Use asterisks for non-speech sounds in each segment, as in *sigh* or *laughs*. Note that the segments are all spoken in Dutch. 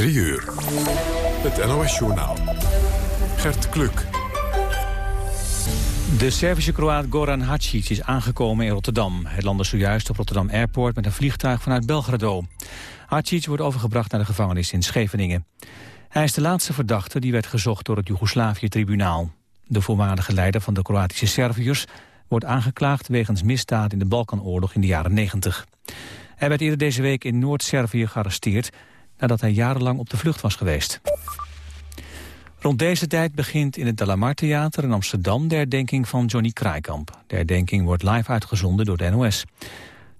3 uur. Het NOS-journaal. Gert Kluk. De Servische Kroaat Goran Hadžić is aangekomen in Rotterdam. Hij landde zojuist op Rotterdam Airport met een vliegtuig vanuit Belgrado. Hadžić wordt overgebracht naar de gevangenis in Scheveningen. Hij is de laatste verdachte die werd gezocht door het Joegoslavië-tribunaal. De voormalige leider van de Kroatische Serviërs wordt aangeklaagd wegens misdaad in de Balkanoorlog in de jaren 90. Hij werd eerder deze week in Noord-Servië gearresteerd nadat hij jarenlang op de vlucht was geweest. Rond deze tijd begint in het Dalamar Theater in Amsterdam de herdenking van Johnny Kraaikamp. De herdenking wordt live uitgezonden door de NOS.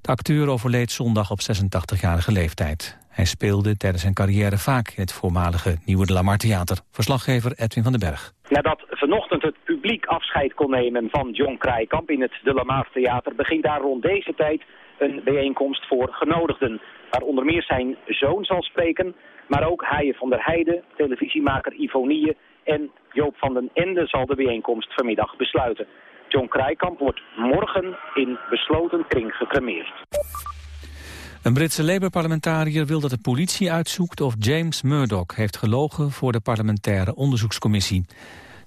De acteur overleed zondag op 86-jarige leeftijd. Hij speelde tijdens zijn carrière vaak in het voormalige Nieuwe Dalamar Theater. Verslaggever Edwin van den Berg. Nadat vanochtend het publiek afscheid kon nemen van John Kraaikamp in het De Lamar Theater... begint daar rond deze tijd een bijeenkomst voor genodigden. Waar onder meer zijn zoon zal spreken, maar ook Haaien van der Heijden, televisiemaker Ivonie en Joop van den Ende zal de bijeenkomst vanmiddag besluiten. John Kraaikamp wordt morgen in besloten kring gecremeerd. Een Britse Labour-parlementariër wil dat de politie uitzoekt of James Murdoch heeft gelogen voor de parlementaire onderzoekscommissie.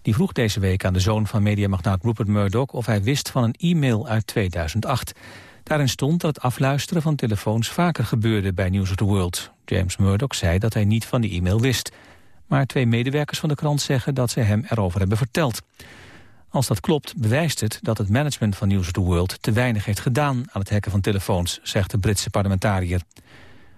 Die vroeg deze week aan de zoon van mediamagnaat Rupert Murdoch of hij wist van een e-mail uit 2008. Daarin stond dat het afluisteren van telefoons vaker gebeurde bij News of the World. James Murdoch zei dat hij niet van die e-mail wist. Maar twee medewerkers van de krant zeggen dat ze hem erover hebben verteld. Als dat klopt, bewijst het dat het management van News of the World... te weinig heeft gedaan aan het hacken van telefoons, zegt de Britse parlementariër.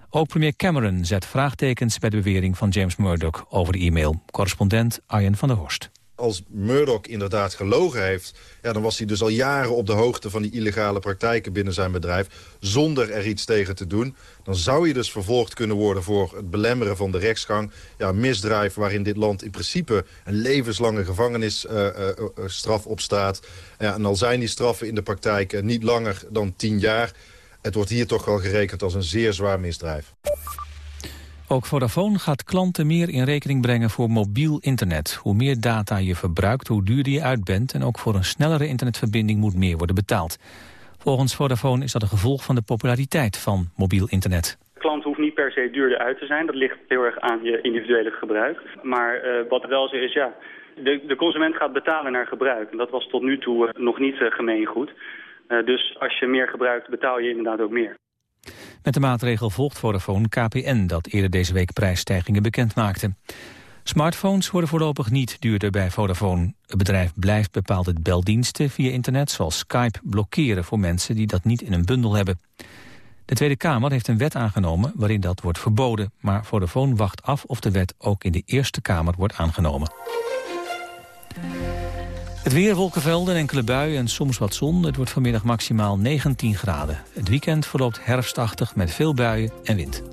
Ook premier Cameron zet vraagtekens bij de bewering van James Murdoch over de e-mail. Correspondent Arjen van der Horst als Murdoch inderdaad gelogen heeft... Ja, dan was hij dus al jaren op de hoogte van die illegale praktijken binnen zijn bedrijf... zonder er iets tegen te doen. Dan zou je dus vervolgd kunnen worden voor het belemmeren van de rechtsgang. Ja, misdrijf waarin dit land in principe een levenslange gevangenisstraf uh, uh, op staat. Ja, en al zijn die straffen in de praktijk niet langer dan tien jaar... het wordt hier toch wel gerekend als een zeer zwaar misdrijf. Ook Vodafone gaat klanten meer in rekening brengen voor mobiel internet. Hoe meer data je verbruikt, hoe duurder je uit bent... en ook voor een snellere internetverbinding moet meer worden betaald. Volgens Vodafone is dat een gevolg van de populariteit van mobiel internet. De klant hoeft niet per se duurder uit te zijn. Dat ligt heel erg aan je individuele gebruik. Maar uh, wat wel zo is, ja, de, de, consument gaat betalen naar gebruik. En dat was tot nu toe uh, nog niet uh, gemeengoed. dus als je meer gebruikt, betaal je inderdaad ook meer. Met de maatregel volgt Vodafone KPN, dat eerder deze week prijsstijgingen bekend maakte. Smartphones worden voorlopig niet duurder bij Vodafone. Het bedrijf blijft bepaalde beldiensten via internet, zoals Skype, blokkeren voor mensen die dat niet in een bundel hebben. De Tweede Kamer heeft een wet aangenomen waarin dat wordt verboden, maar Vodafone wacht af of de wet ook in de Eerste Kamer wordt aangenomen. Het weer, wolkenvelden, enkele buien en soms wat zon. Het wordt vanmiddag maximaal 19 graden. Het weekend verloopt herfstachtig met veel buien en wind.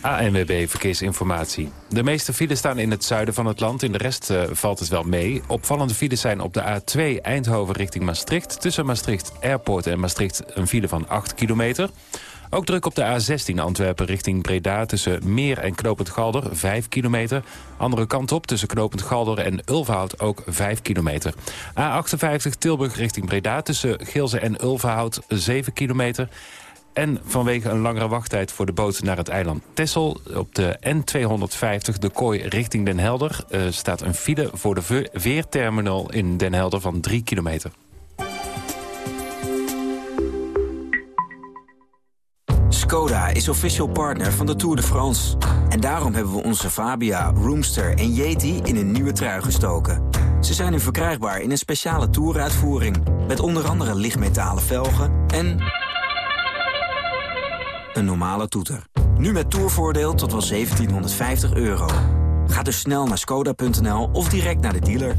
ANWB Verkeersinformatie. De meeste files staan in het zuiden van het land. In de rest uh, valt het wel mee. Opvallende files zijn op de A2 Eindhoven richting Maastricht. Tussen Maastricht Airport en Maastricht een file van 8 kilometer. Ook druk op de A16 Antwerpen richting Breda... tussen Meer en Knopend Galder, 5 kilometer. Andere kant op tussen Knopend Galder en Ulverhout ook 5 kilometer. A58 Tilburg richting Breda tussen Gilze en Ulverhout, 7 kilometer. En vanwege een langere wachttijd voor de boot naar het eiland Texel... op de N250 de kooi richting Den Helder... Uh, staat een file voor de veerterminal in Den Helder van 3 kilometer. Is official partner van de Tour de France. En daarom hebben we onze Fabia, Roomster en Yeti in een nieuwe trui gestoken. Ze zijn nu verkrijgbaar in een speciale Touruitvoering... met onder andere lichtmetalen velgen en... een normale toeter. Nu met tourvoordeel tot wel 1750 euro. Ga dus snel naar skoda.nl of direct naar de dealer.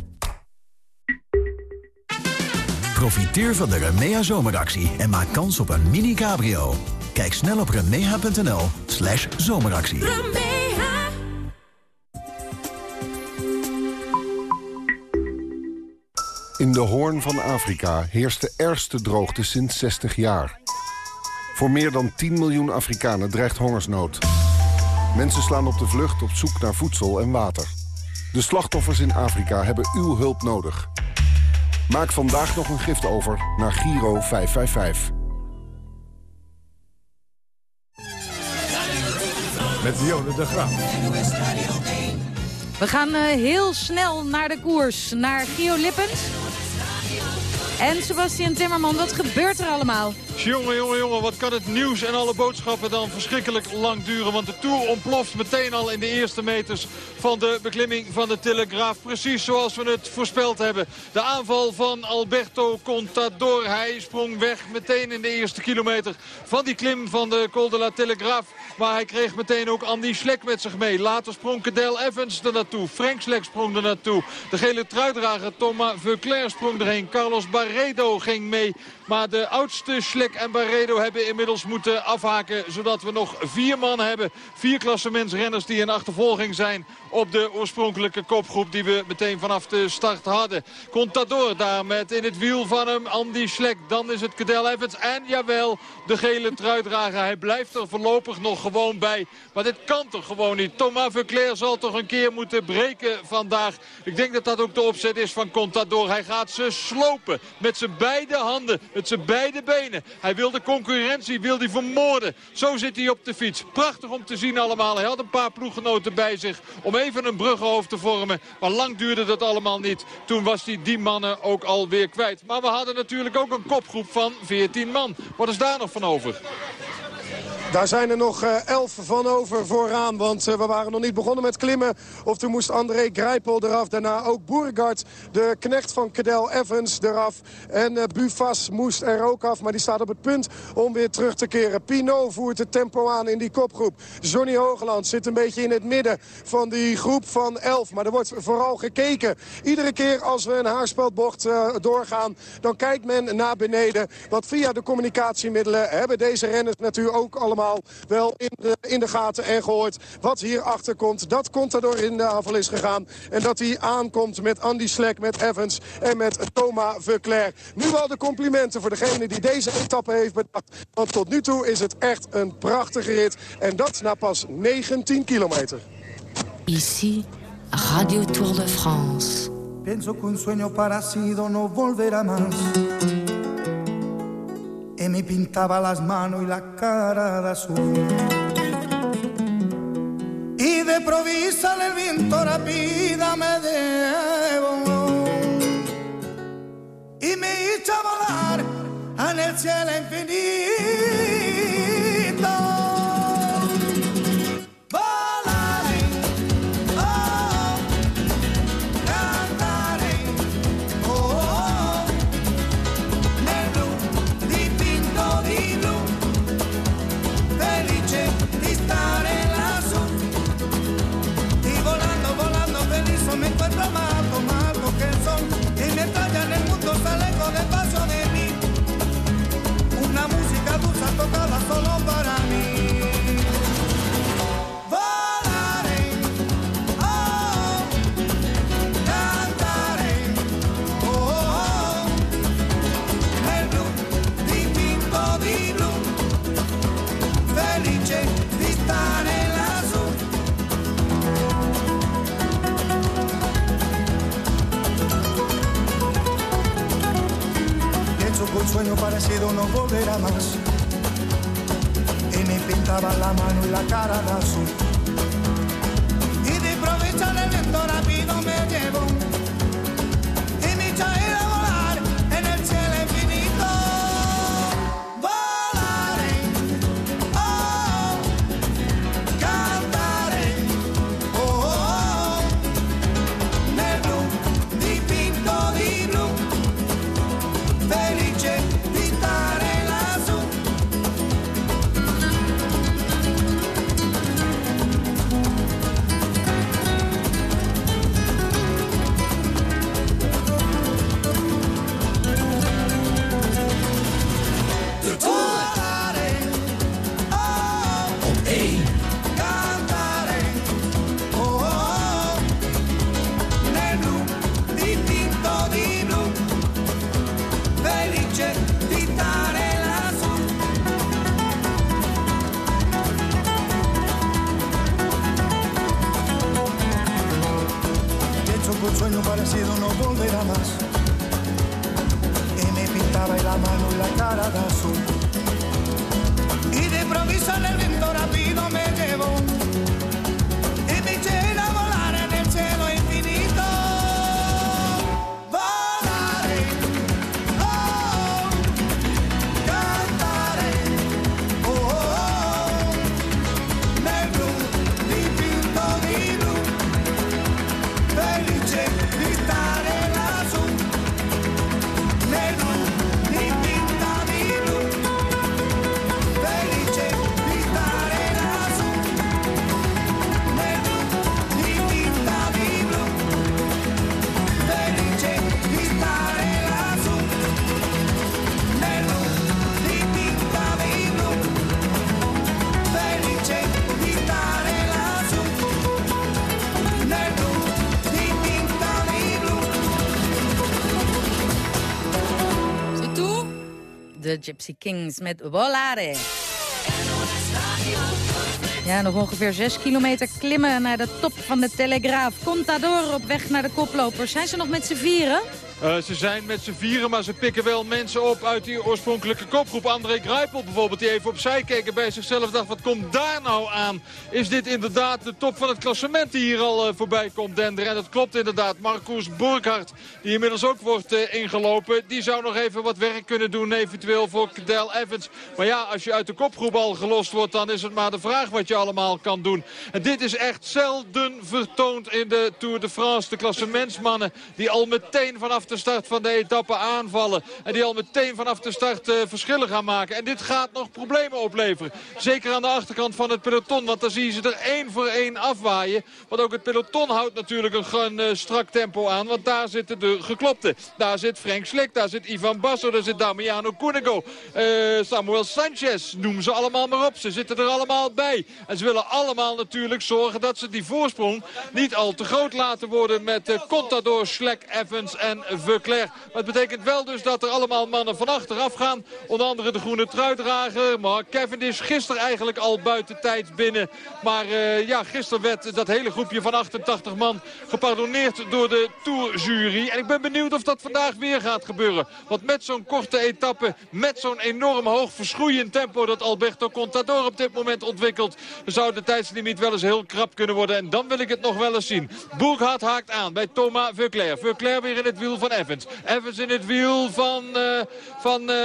Profiteer van de Remea zomeractie en maak kans op een mini-cabrio. Kijk snel op remeha.nl slash zomeractie. In de Hoorn van Afrika heerst de ergste droogte sinds 60 jaar. Voor meer dan 10 miljoen Afrikanen dreigt hongersnood. Mensen slaan op de vlucht op zoek naar voedsel en water. De slachtoffers in Afrika hebben uw hulp nodig. Maak vandaag nog een gift over naar Giro 555. Met Dionne de Graaf. We gaan uh, heel snel naar de koers, naar Gio Lippens. En Sebastian Timmerman, wat gebeurt er allemaal? Jongen, jongen, jongen, wat kan het nieuws en alle boodschappen dan verschrikkelijk lang duren. Want de Tour ontploft meteen al in de eerste meters van de beklimming van de Telegraaf. Precies zoals we het voorspeld hebben. De aanval van Alberto Contador. Hij sprong weg meteen in de eerste kilometer van die klim van de Col de la Telegraaf. Maar hij kreeg meteen ook Andy Schlek met zich mee. Later sprong Cadel Evans er naartoe. Frank Schlek sprong er naartoe. De gele truidrager Thomas Veuclair sprong erheen. Carlos Barredo ging mee. Maar de oudste Schlek en Barredo hebben inmiddels moeten afhaken. Zodat we nog vier man hebben. Vier klassementsrenners die in achtervolging zijn op de oorspronkelijke kopgroep die we meteen vanaf de start hadden. Contador daar met in het wiel van hem Andy Schlek. Dan is het Cadel Evans en jawel de gele truidrager. Hij blijft er voorlopig nog gewoon bij. Maar dit kan toch gewoon niet. Thomas Verclair zal toch een keer moeten breken vandaag. Ik denk dat dat ook de opzet is van Contador. Hij gaat ze slopen met zijn beide handen, met zijn beide benen. Hij wil de concurrentie wil die vermoorden. Zo zit hij op de fiets. Prachtig om te zien allemaal. Hij had een paar ploeggenoten bij zich om een bruggenhoofd te vormen. Maar lang duurde dat allemaal niet. Toen was hij die mannen ook alweer kwijt. Maar we hadden natuurlijk ook een kopgroep van 14 man. Wat is daar nog van over? Daar zijn er nog uh, elf van over vooraan. Want uh, we waren nog niet begonnen met klimmen. Of toen moest André Grijpel eraf. Daarna ook Boergaard, de knecht van Cadel Evans, eraf. En uh, Bufas moest er ook af. Maar die staat op het punt om weer terug te keren. Pinot voert het tempo aan in die kopgroep. Johnny Hoogland zit een beetje in het midden van die groep van elf. Maar er wordt vooral gekeken. Iedere keer als we een haarspeldbocht doorgaan... dan kijkt men naar beneden. Want via de communicatiemiddelen hebben deze renners natuurlijk ook allemaal wel in de, in de gaten en gehoord wat hierachter komt. Dat Contador in de aanval is gegaan. En dat hij aankomt met Andy Slek, met Evans en met Thomas Verclair. Nu wel de complimenten voor degene die deze etappe heeft bedacht. Want tot nu toe is het echt een prachtige rit. En dat na pas 19 kilometer. Ici, Radio Tour de France. Penso que un sueño parecido no volverá más. Y me pintaba las manos y la cara de azul. Y de provisa el viento rápida me debo y me hizo volar en el cielo infinito. Parecido no volverá más. Y me pintaba la mano y la cara de azul. Gypsy Kings met Volare. Ja, nog ongeveer 6 kilometer klimmen naar de top van de Telegraaf. Contador op weg naar de koplopers. Zijn ze nog met z'n vieren? Uh, ze zijn met z'n vieren, maar ze pikken wel mensen op uit die oorspronkelijke kopgroep. André Greipel bijvoorbeeld, die even opzij keek en bij zichzelf dacht, wat komt daar nou aan? Is dit inderdaad de top van het klassement die hier al uh, voorbij komt denderen? En dat klopt inderdaad. Marcus Burkhardt, die inmiddels ook wordt uh, ingelopen, die zou nog even wat werk kunnen doen, eventueel voor Cadel Evans. Maar ja, als je uit de kopgroep al gelost wordt, dan is het maar de vraag wat je allemaal kan doen. En dit is echt zelden vertoond in de Tour de France. De klassementsmannen die al meteen vanaf de start van de etappe aanvallen. En die al meteen vanaf de start uh, verschillen gaan maken. En dit gaat nog problemen opleveren. Zeker aan de achterkant van het peloton. Want dan zie je ze er één voor één afwaaien. Want ook het peloton houdt natuurlijk een, uh, strak tempo aan. Want daar zitten de geklopten. Daar zit Frank Slik, daar zit Ivan Basso, daar zit Damiano Cunego. Uh, Samuel Sanchez, noem ze allemaal maar op. Ze zitten er allemaal bij. En ze willen allemaal natuurlijk zorgen dat ze die voorsprong niet al te groot laten worden met Contador, Slek, Evans en Verclair. Maar het betekent wel dus dat er allemaal mannen van achteraf gaan. Onder andere de groene truidrager. Maar Cavendish gisteren eigenlijk al buiten tijd binnen. Maar uh, ja, gisteren werd dat hele groepje van 88 man gepardonneerd door de Tourjury. En ik ben benieuwd of dat vandaag weer gaat gebeuren. Want met zo'n korte etappe, met zo'n enorm hoog verschroeiend tempo dat Alberto Contador op dit moment ontwikkelt, zou de tijdslimiet wel eens heel krap kunnen worden. En dan wil ik het nog wel eens zien. Boergaard haakt aan bij Thomas Verclair. Verclair weer in het wiel van Evans. Evans in het wiel van, uh, van uh,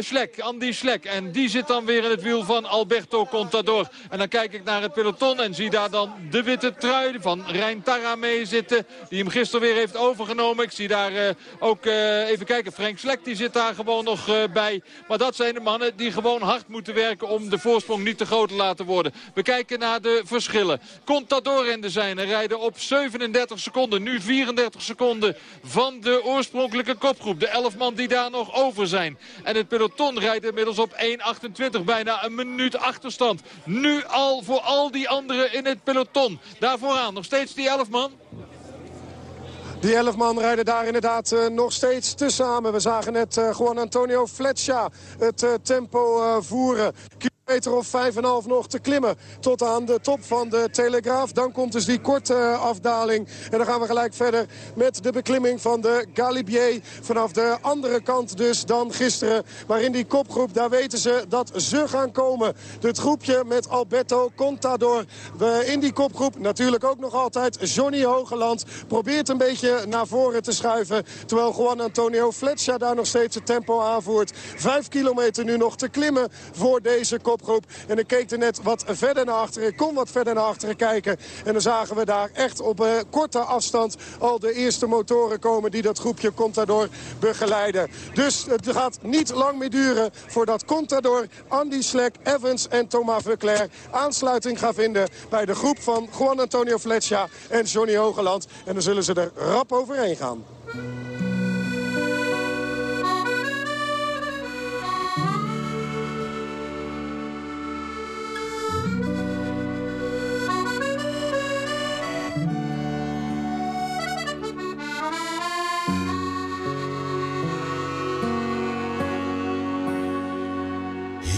Schlek, Andy Schlek. En die zit dan weer in het wiel van Alberto Contador. En dan kijk ik naar het peloton en zie daar dan de witte trui van Rijn Tarra mee zitten. Die hem gisteren weer heeft overgenomen. Ik zie daar ook, even kijken, Frank Schlek die zit daar gewoon nog bij. Maar dat zijn de mannen die gewoon hard moeten werken om de voorsprong niet te groot te laten worden. We kijken naar de verschillen. Contador in de zijne rijden op 37 seconden. Nu 34 seconden van de oorspronkelijke kopgroep. De 11 man die daar nog over zijn. En het peloton rijdt inmiddels op 1.28. Bijna een minuut achterstand. Nu al voor al die anderen in het peloton. Daar vooraan nog steeds die 11 man. Die elf man rijden daar inderdaad uh, nog steeds tezamen. We zagen net uh, Juan Antonio Fletcher het uh, tempo voeren meter of 5,5 nog te klimmen tot aan de top van de Telegraaf. Dan komt dus die korte afdaling. En dan gaan we gelijk verder met de beklimming van de Galibier. Vanaf de andere kant dus dan gisteren. Maar in die kopgroep, daar weten ze dat ze gaan komen. Het groepje met Alberto Contador. We in die kopgroep natuurlijk ook nog altijd Johnny Hogeland. Probeert een beetje naar voren te schuiven. Terwijl Juan Antonio Fletcher daar nog steeds het tempo aanvoert. Vijf kilometer nu nog te klimmen voor deze kop En ik keek er net wat verder naar achteren. Ik kon wat verder naar achteren kijken. En dan zagen we daar echt op uh, korte afstand al de eerste motoren komen die dat groepje Contador begeleiden. Dus het gaat niet lang meer duren voordat Contador, Andy Slek, Evans en Thomas Verclair aansluiting gaan vinden bij de groep van Juan Antonio Fletcher en Johnny Hogeland. En dan zullen ze er rap overheen gaan.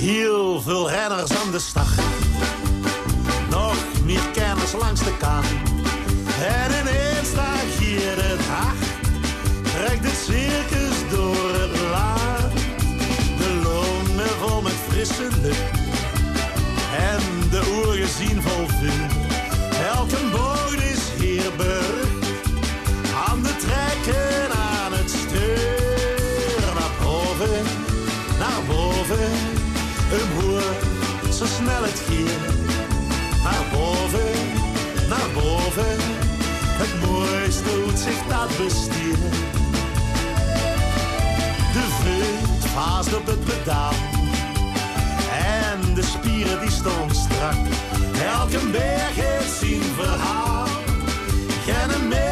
Heel veel renners aan de start. Nog meer kenners langs de kant. En ineens staat hier het hart. Trekt het circus door het laag. De longen vol met frisse lucht. En de oren zien vol vuur. De vult vaast op het pedaal en de spieren die stonden strak. Elke berg heeft zijn verhaal, geen meter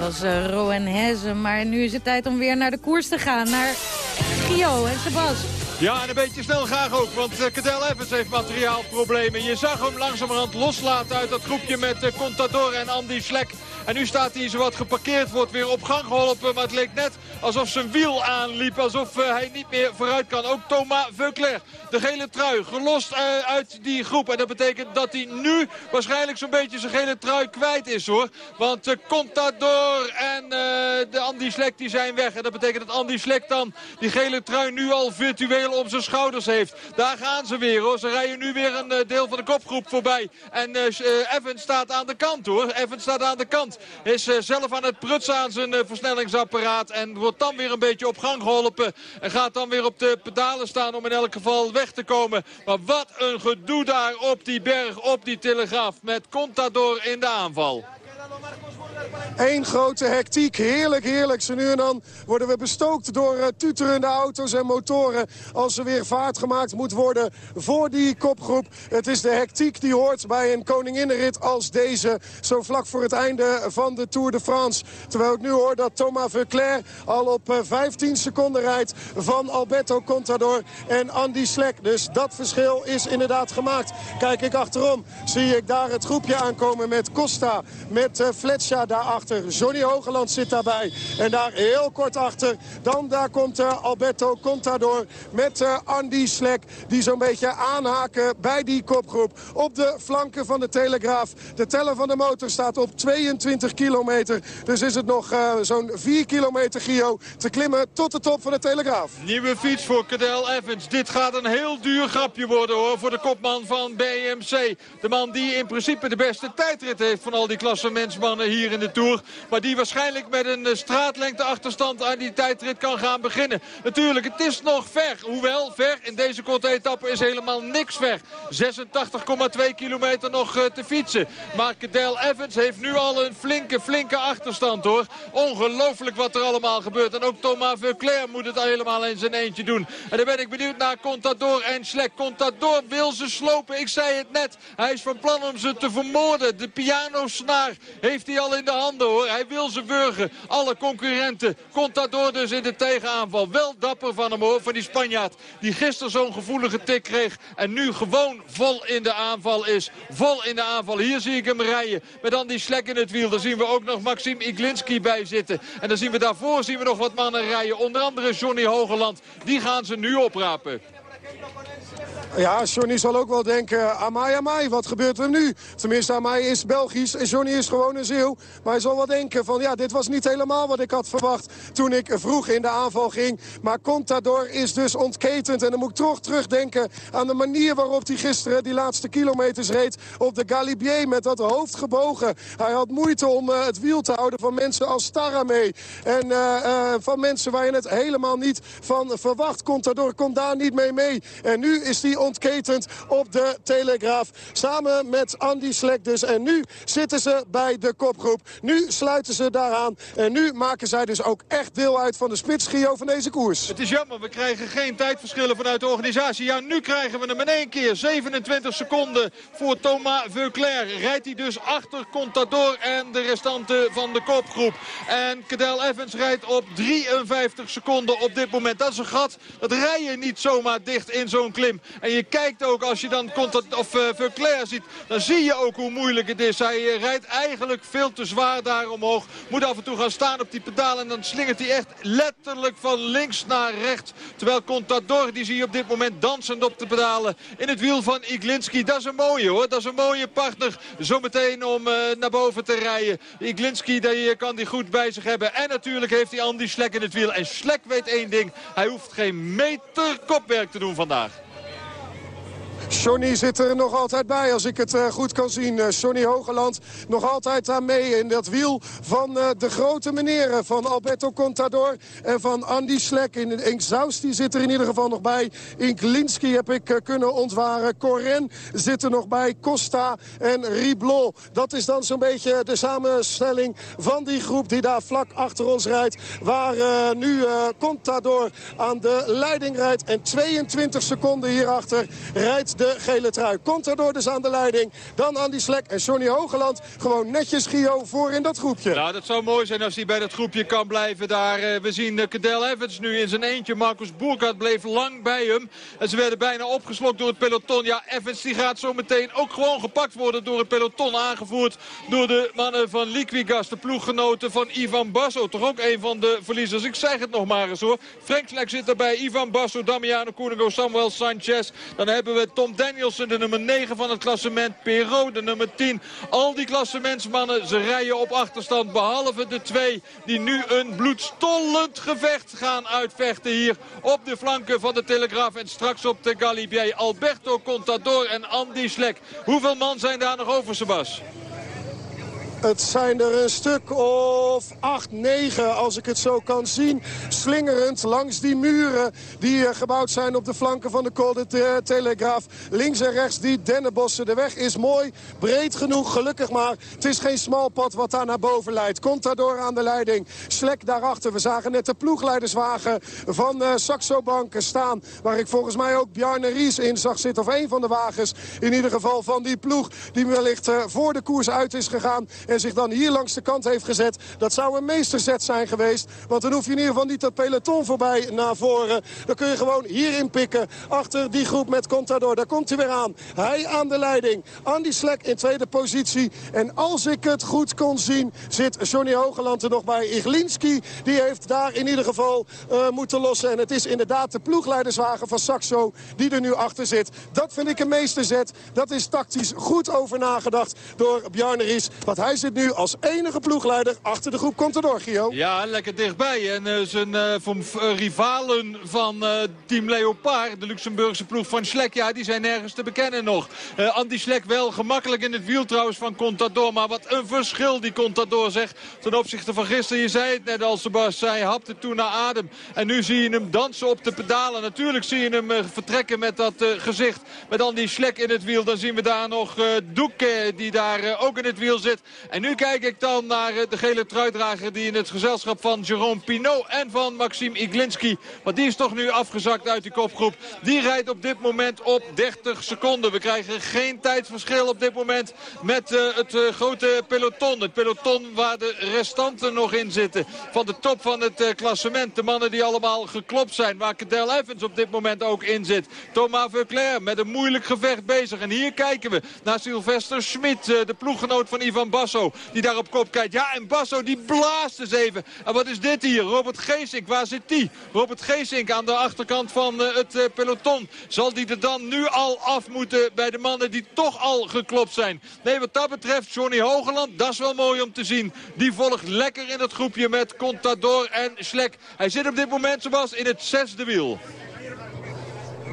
was uh, Rowan Hezen. Maar nu is het tijd om weer naar de koers te gaan. Naar Gio en Sebas. Ja, en een beetje snel graag ook, want uh, Cadel Evans heeft materiaalproblemen. Je zag hem langzamerhand loslaten uit dat groepje met uh, Contador en Andy Slek. En nu staat hij zowat geparkeerd, wordt weer op gang geholpen. Maar het leek net alsof zijn wiel aanliep, alsof uh, hij niet meer vooruit kan. Ook Thomas Veuclair, de gele trui, gelost uit die groep. En dat betekent dat hij nu waarschijnlijk zo'n beetje zijn gele trui kwijt is hoor. Want Contador en de Andy Slek die zijn weg. En dat betekent dat Andy Slek dan die gele trui nu al virtueel op zijn schouders heeft. Daar gaan ze weer hoor. Ze rijden nu weer een uh, deel van de kopgroep voorbij. En uh, Evans staat aan de kant hoor. Evans staat aan de kant. Is zelf aan het prutsen aan zijn versnellingsapparaat. En wordt dan weer een beetje op gang geholpen. En gaat dan weer op de pedalen staan om in elk geval weg te komen. Maar wat een gedoe daar op die berg, op die telegraaf. Met Contador in de aanval. Eén grote hectiek. Heerlijk, heerlijk. Zo nu en dan worden we bestookt door uh, tuterende auto's en motoren... als er weer vaart gemaakt moet worden voor die kopgroep. Het is de hectiek die hoort bij een koninginnenrit als deze. Zo vlak voor het einde van de Tour de France. Terwijl ik nu hoor dat Thomas Verclair al op uh, 15 seconden rijdt... van Alberto Contador en Andy Slek. Dus dat verschil is inderdaad gemaakt. Kijk ik achterom, zie ik daar het groepje aankomen met Costa... met uh, Fletcher daarachter. Johnny Hogeland zit daarbij. En daar heel kort achter, dan daar komt uh, Alberto Contador met uh, Andy Slek. Die zo'n beetje aanhaken bij die kopgroep. Op de flanken van de Telegraaf. De teller van de motor staat op 22 kilometer. Dus is het nog uh, zo'n 4 kilometer, Gio, te klimmen tot de top van de Telegraaf. Nieuwe fiets voor Cadel Evans. Dit gaat een heel duur grapje worden hoor voor de kopman van BMC. De man die in principe de beste tijdrit heeft van al die klassementsmannen hier in de Tour. Maar die waarschijnlijk met een straatlengte achterstand aan die tijdrit kan gaan beginnen. Natuurlijk, het is nog ver. Hoewel, ver in deze korte etappe is helemaal niks ver. 86,2 kilometer nog uh, te fietsen. Maar Cadel Evans heeft nu al een flinke, flinke achterstand hoor. Ongelooflijk wat er allemaal gebeurt. En ook Thomas Veuclair moet het helemaal in zijn eentje doen. En dan ben ik benieuwd naar Contador en Slek. Contador wil ze slopen. Ik zei het net. Hij is van plan om ze te vermoorden. De pianosnaar heeft hij al in de Hij wil ze wurgen. Alle concurrenten. Contador dus in de tegenaanval. Wel dapper van hem hoor. Van die Spanjaard. Die gisteren zo'n gevoelige tik kreeg. En nu gewoon vol in de aanval is. Vol in de aanval. Hier zie ik hem rijden. Met dan die slek in het wiel. Daar zien we ook nog Maxim Iglinski bij zitten. En dan zien we daarvoor zien we nog wat mannen rijden. Onder andere Johnny Hogeland. Die gaan ze nu oprapen. Ja, Johnny zal ook wel denken, amai, amai, wat gebeurt er nu? Tenminste, amai is Belgisch en Johnny is gewoon een zeeuw. Maar hij zal wel denken van, ja, dit was niet helemaal wat ik had verwacht... toen ik vroeg in de aanval ging. Maar Contador is dus ontketend. En dan moet ik toch terugdenken aan de manier waarop hij gisteren... die laatste kilometers reed op de Galibier met dat hoofd gebogen. Hij had moeite om uh, het wiel te houden van mensen als mee. En uh, uh, van mensen waar je het helemaal niet van verwacht. Contador komt daar niet mee mee. En nu is hij ontketend op de Telegraaf. Samen met Andy Slek dus. En nu zitten ze bij de kopgroep. Nu sluiten ze daaraan. En nu maken zij dus ook echt deel uit van de spitsgio van deze koers. Het is jammer, we krijgen geen tijdverschillen vanuit de organisatie. Ja, nu krijgen we hem in één keer. 27 seconden voor Thomas Veuclair. Rijdt hij dus achter Contador en de restanten van de kopgroep. En Cadel Evans rijdt op 53 seconden op dit moment. Dat is een gat. Dat rij je niet zomaar dicht in zo'n klim. En je kijkt ook als je dan Contat of uh, Verclair ziet, dan zie je ook hoe moeilijk het is. Hij uh, rijdt eigenlijk veel te zwaar daar omhoog. Moet af en toe gaan staan op die pedalen en dan slingert hij echt letterlijk van links naar rechts. Terwijl Contador, die zie je op dit moment dansend op de pedalen in het wiel van Iglinski. Dat is een mooie hoor, dat is een mooie partner zometeen om uh, naar boven te rijden. Iglinski, die kan die goed bij zich hebben. En natuurlijk heeft hij Andy Slek in het wiel. En Slek weet één ding, hij hoeft geen meter kopwerk te doen vandaag. Johnny zit er nog altijd bij, als ik het uh, goed kan zien. Uh, Johnny Hogeland nog altijd aan mee in dat wiel van uh, de grote meneren. Van Alberto Contador en van Andy Slek. In Inkzaus, die zit er in ieder geval nog bij. Inklinski heb ik kunnen ontwaren. Coren zit er nog bij. Costa en Riblot. Dat is dan zo'n beetje de samenstelling van die groep die daar vlak achter ons rijdt. Waar nu Contador aan de leiding rijdt. En 22 seconden hierachter rijdt de gele trui. Komt daardoor dus aan de leiding. Dan Andy Slek en Johnny Hogeland. Gewoon netjes Gio voor in dat groepje. Nou, dat zou mooi zijn als hij bij dat groepje kan blijven daar. Eh, we zien Cadel Evans nu in zijn eentje. Marcus Boerkart bleef lang bij hem. En ze werden bijna opgeslokt door het peloton. Ja, Evans die gaat zo meteen ook gewoon gepakt worden door het peloton. Aangevoerd door de mannen van Liquigas. De ploeggenoten van Ivan Basso. Toch ook een van de verliezers. Ik zeg het nog maar eens hoor. Frank Slek zit erbij. Ivan Basso, Damiano Koenigo, Samuel Sanchez. Dan hebben we Tom Danielson, de nummer 9 van het klassement. Perot, de nummer 10. Al die klassementsmannen, ze rijden op achterstand. Behalve de twee die nu een bloedstollend gevecht gaan uitvechten hier op de flanken van de Telegraaf. En straks op de Galibier. Alberto Contador en Andy Slek. Hoeveel man zijn daar nog over, Sebas? Het zijn er een stuk of 8, 9 als ik het zo kan zien. Slingerend langs die muren die eh, gebouwd zijn op de flanken van de Col de Telegraaf. Links en rechts die dennenbossen. De weg is mooi, breed genoeg, gelukkig maar. Het is geen smal pad wat daar naar boven leidt. Komt daardoor aan de leiding. Slek daarachter. We zagen net de ploegleiderswagen van uh, Saxo Bank staan. Waar ik volgens mij ook Bjarne Ries in zag zitten. Of een van de wagens in ieder geval van die ploeg. Die wellicht uh, voor de koers uit is gegaan en zich dan hier langs de kant heeft gezet. Dat zou een meesterzet zijn geweest. Want dan hoef je in ieder geval niet dat peloton voorbij naar voren. Dan kun je gewoon hierin pikken. Achter die groep met Contador. Daar komt hij weer aan. Hij aan de leiding. Andy Slek in tweede positie. En als ik het goed kon zien zit Johnny Hogeland er nog bij. Iglinski die heeft daar in ieder geval uh, moeten lossen. En het is inderdaad de ploegleiderswagen van Saxo die er nu achter zit. Dat vind ik een meesterzet. Dat is tactisch goed over nagedacht door Bjarne Ries. Want hij zit nu als enige ploegleider achter de groep Contador, Gio. Ja, lekker dichtbij. En uh, zijn uh, van, uh, rivalen van Team Leopard, de Luxemburgse ploeg van Schlek, ja, die zijn nergens te bekennen nog. Andy Schlek wel gemakkelijk in het wiel trouwens van Contador. Maar wat een verschil die Contador zegt ten opzichte van gisteren. Je zei het net al, Sebas, hij hapte toen naar adem. En nu zie je hem dansen op de pedalen. Natuurlijk zie je hem vertrekken met dat gezicht. Met Andy Schlek in het wiel. Dan zien we daar nog Doeke die daar ook in het wiel zit. En nu kijk ik dan naar de gele truidrager die in het gezelschap van Jerome Pinot en van Maxime Iglinski. Want die is toch nu afgezakt uit die kopgroep. Die rijdt op dit moment op 30 seconden. We krijgen geen tijdsverschil op dit moment met uh, het uh, grote peloton. Het peloton waar de restanten nog in zitten. Van de top van het klassement. De mannen die allemaal geklopt zijn. Waar Cadel Evans op dit moment ook in zit. Thomas Veuclair met een moeilijk gevecht bezig. En hier kijken we naar Sylvester Schmid. de ploeggenoot van Ivan Die daar op kop kijkt. Ja, en Basso die blaast eens even. En wat is dit hier? Robert Geesink, waar zit die? Robert Geesink aan de achterkant van uh, het uh, peloton. Zal die er dan nu al af moeten bij de mannen die toch al geklopt zijn? Nee, wat dat betreft, Johnny Hogeland, dat is wel mooi om te zien. Die volgt lekker in het groepje met Contador en Schlek. Hij zit op dit moment, zoals in het zesde wiel.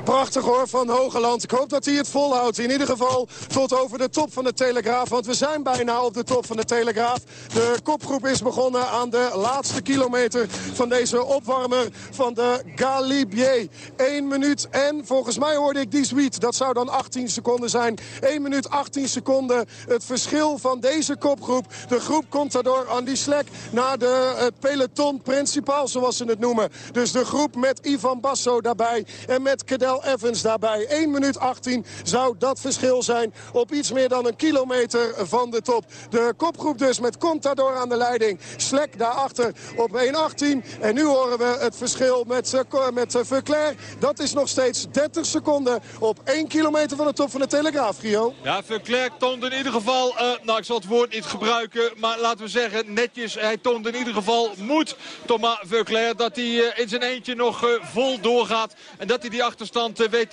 Prachtig hoor van Hogeland. Ik hoop dat hij het volhoudt. In ieder geval tot over de top van de Telegraaf. Want we zijn bijna op de top van de Telegraaf. De kopgroep is begonnen aan de laatste kilometer van deze opwarmer van de Galibier. 1 minuut en volgens mij hoorde ik die sweet. Dat zou dan 18 seconden zijn. 1 minuut 18 seconden. Het verschil van deze kopgroep. De groep komt daardoor aan die slek naar de peloton principaal zoals ze het noemen. Dus de groep met Ivan Basso daarbij en met Cadel Evans daarbij. 1 minuut 18 zou dat verschil zijn op iets meer dan een kilometer van de top. De kopgroep dus met Contador aan de leiding. Slek daarachter op 1.18. En nu horen we het verschil met, uh, met uh, Verclair. Dat is nog steeds 30 seconden op 1 kilometer van de top van de Telegraaf, Gio. Ja, Verclair toont in ieder geval, uh, nou ik zal het woord niet gebruiken, maar laten we zeggen netjes, hij toont in ieder geval moed, Thomas Verclair, dat hij in zijn eentje nog vol doorgaat en dat hij die achterstand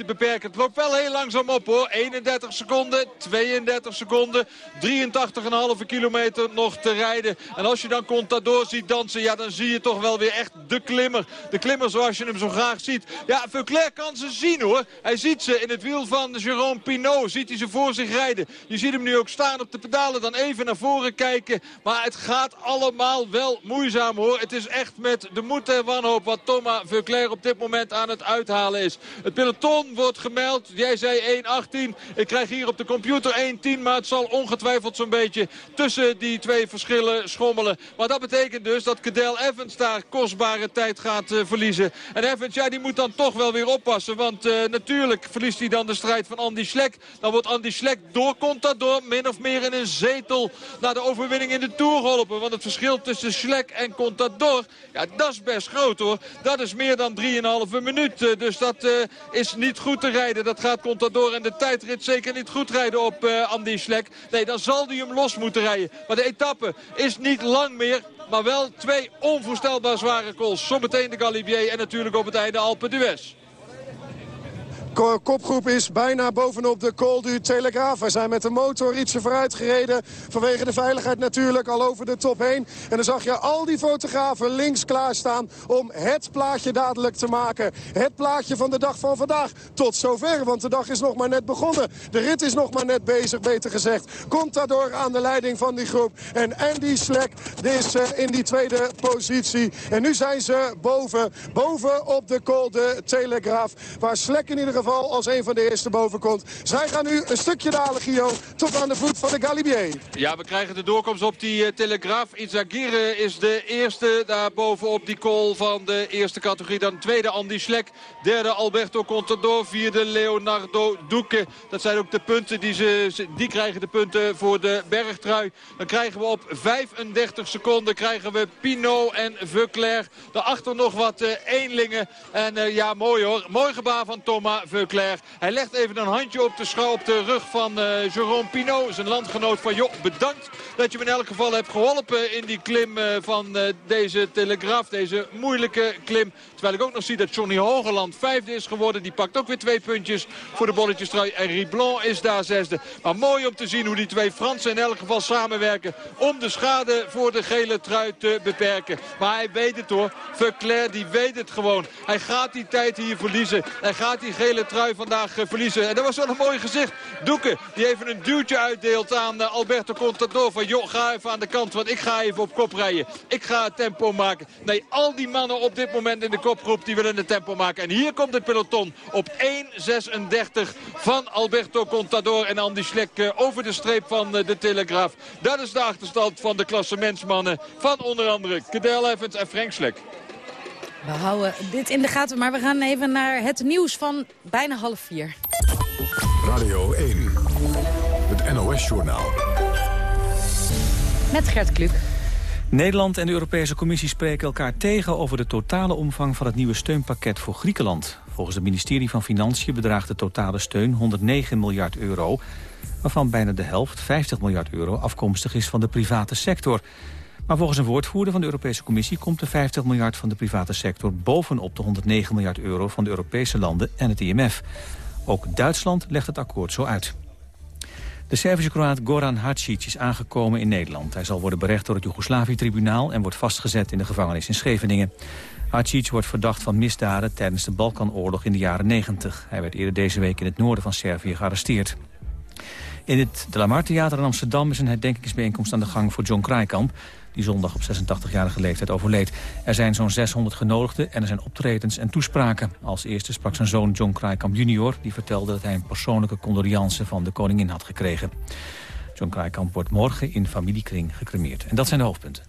beperken. Het loopt wel heel langzaam op hoor. 31 seconden, 32 seconden, 83,5 kilometer nog te rijden. En als je dan Contador ziet dansen, ja dan zie je toch wel weer echt de klimmer. De klimmer zoals je hem zo graag ziet. Ja, Veuclair kan ze zien hoor. Hij ziet ze in het wiel van Jérôme Pinot. Ziet hij ze voor zich rijden. Je ziet hem nu ook staan op de pedalen. Dan even naar voren kijken. Maar het gaat allemaal wel moeizaam hoor. Het is echt met de moed en wanhoop wat Thomas Veuclair op dit moment aan het uithalen is. Het peloton wordt gemeld. Jij zei 1.18. Ik krijg hier op de computer 1.10. Maar het zal ongetwijfeld zo'n beetje tussen die twee verschillen schommelen. Maar dat betekent dus dat Cadel Evans daar kostbare tijd gaat uh, verliezen. En Evans, ja, die moet dan toch wel weer oppassen. Want uh, natuurlijk verliest hij dan de strijd van Andy Schlek. Dan wordt Andy Schlek door Contador min of meer in een zetel naar de overwinning in de Tour geholpen. Want het verschil tussen Schlek en Contador, ja, dat is best groot hoor. Dat is meer dan 3,5 minuut. Uh, dus dat is niet goed te rijden. Dat gaat Contador en de tijdrit zeker niet goed rijden op Andy Schlek. Nee, dan zal hij hem los moeten rijden. Maar de etappe is niet lang meer. Maar wel twee onvoorstelbaar zware calls. Zometeen de Galibier en natuurlijk op het einde Alpe d'Huez kopgroep is bijna bovenop de Col du Telegraaf. We zijn met de motor ietsje vooruit gereden. Vanwege de veiligheid natuurlijk al over de top heen. En dan zag je al die fotografen links klaarstaan om het plaatje dadelijk te maken. Het plaatje van de dag van vandaag. Tot zover, want de dag is nog maar net begonnen. De rit is nog maar net bezig, beter gezegd. Komt daardoor aan de leiding van die groep. En Andy Slek is uh, in die tweede positie. En nu zijn ze boven, boven op de Col de Telegraaf. Waar Slek in ieder geval als een van de eerste boven komt. Zij gaan nu een stukje dalen, Gio, tot aan de voet van de Galibier. Ja, we krijgen de doorkomst op die uh, Telegraaf. Izagirre is de eerste daar bovenop die call van de eerste categorie. Dan tweede Andy Schlek, derde Alberto Contador, vierde Leonardo Duque. Dat zijn ook de punten die ze, die krijgen de punten voor de bergtrui. Dan krijgen we op 35 seconden krijgen we Pinot en Veuclair. Daarachter nog wat uh, eenlingen. En uh, ja, mooi hoor. Mooi gebaar van Thomas Hij legt even een handje op de, op de rug van uh, Jérôme Pinot, zijn landgenoot. Van joh, bedankt dat je me in elk geval hebt geholpen in die klim uh, van uh, deze Telegraaf. Deze moeilijke klim. Terwijl ik ook nog zie dat Johnny Hogeland vijfde is geworden. Die pakt ook weer twee puntjes voor de bolletjestrui. En Riblon is daar zesde. Maar mooi om te zien hoe die twee Fransen in elk geval samenwerken. Om de schade voor de gele trui te beperken. Maar hij weet het hoor. Veuclair die weet het gewoon. Hij gaat die tijd hier verliezen. Hij gaat die gele trui vandaag uh, verliezen. En dat was wel een mooi gezicht. Doeken die even een duwtje uitdeelt aan uh, Alberto Contador. Van joh, ga even aan de kant, want ik ga even op kop rijden. Ik ga het tempo maken. Nee, al die mannen op dit moment in de kopgroep die willen het tempo maken. En hier komt het peloton op 1.36 van Alberto Contador en Andy Schlek uh, over de streep van de Telegraaf. Dat is de achterstand van de klassementsmannen van onder andere Cadel Evans en Frank Schlek. We houden dit in de gaten, maar we gaan even naar het nieuws van bijna half vier. Radio 1, het NOS-journaal. Met Gert Kluk. Nederland en de Europese Commissie spreken elkaar tegen over de totale omvang van het nieuwe steunpakket voor Griekenland. Volgens het ministerie van Financiën bedraagt de totale steun 109 miljard euro, waarvan bijna de helft, 50 miljard euro, afkomstig is van de private sector. Maar volgens een woordvoerder van de Europese Commissie... komt de 50 miljard van de private sector bovenop de 109 miljard euro... van de Europese landen en het IMF. Ook Duitsland legt het akkoord zo uit. De Servische Kroaat Goran Hadžić is aangekomen in Nederland. Hij zal worden berecht door het Joegoslavië-tribunaal... en wordt vastgezet in de gevangenis in Scheveningen. Hadžić wordt verdacht van misdaden tijdens de Balkanoorlog in de jaren 90. Hij werd eerder deze week in het noorden van Servië gearresteerd. In het De La Mar Theater in Amsterdam is een herdenkingsbijeenkomst aan de gang voor John Kraaikamp die zondag op 86-jarige leeftijd overleed. Er zijn zo'n 600 genodigden en er zijn optredens en toespraken. Als eerste sprak zijn zoon John Kraaikamp junior... die vertelde dat hij een persoonlijke condoliance van de koningin had gekregen. John Kraaikamp wordt morgen in familiekring gecremeerd. En dat zijn de hoofdpunten.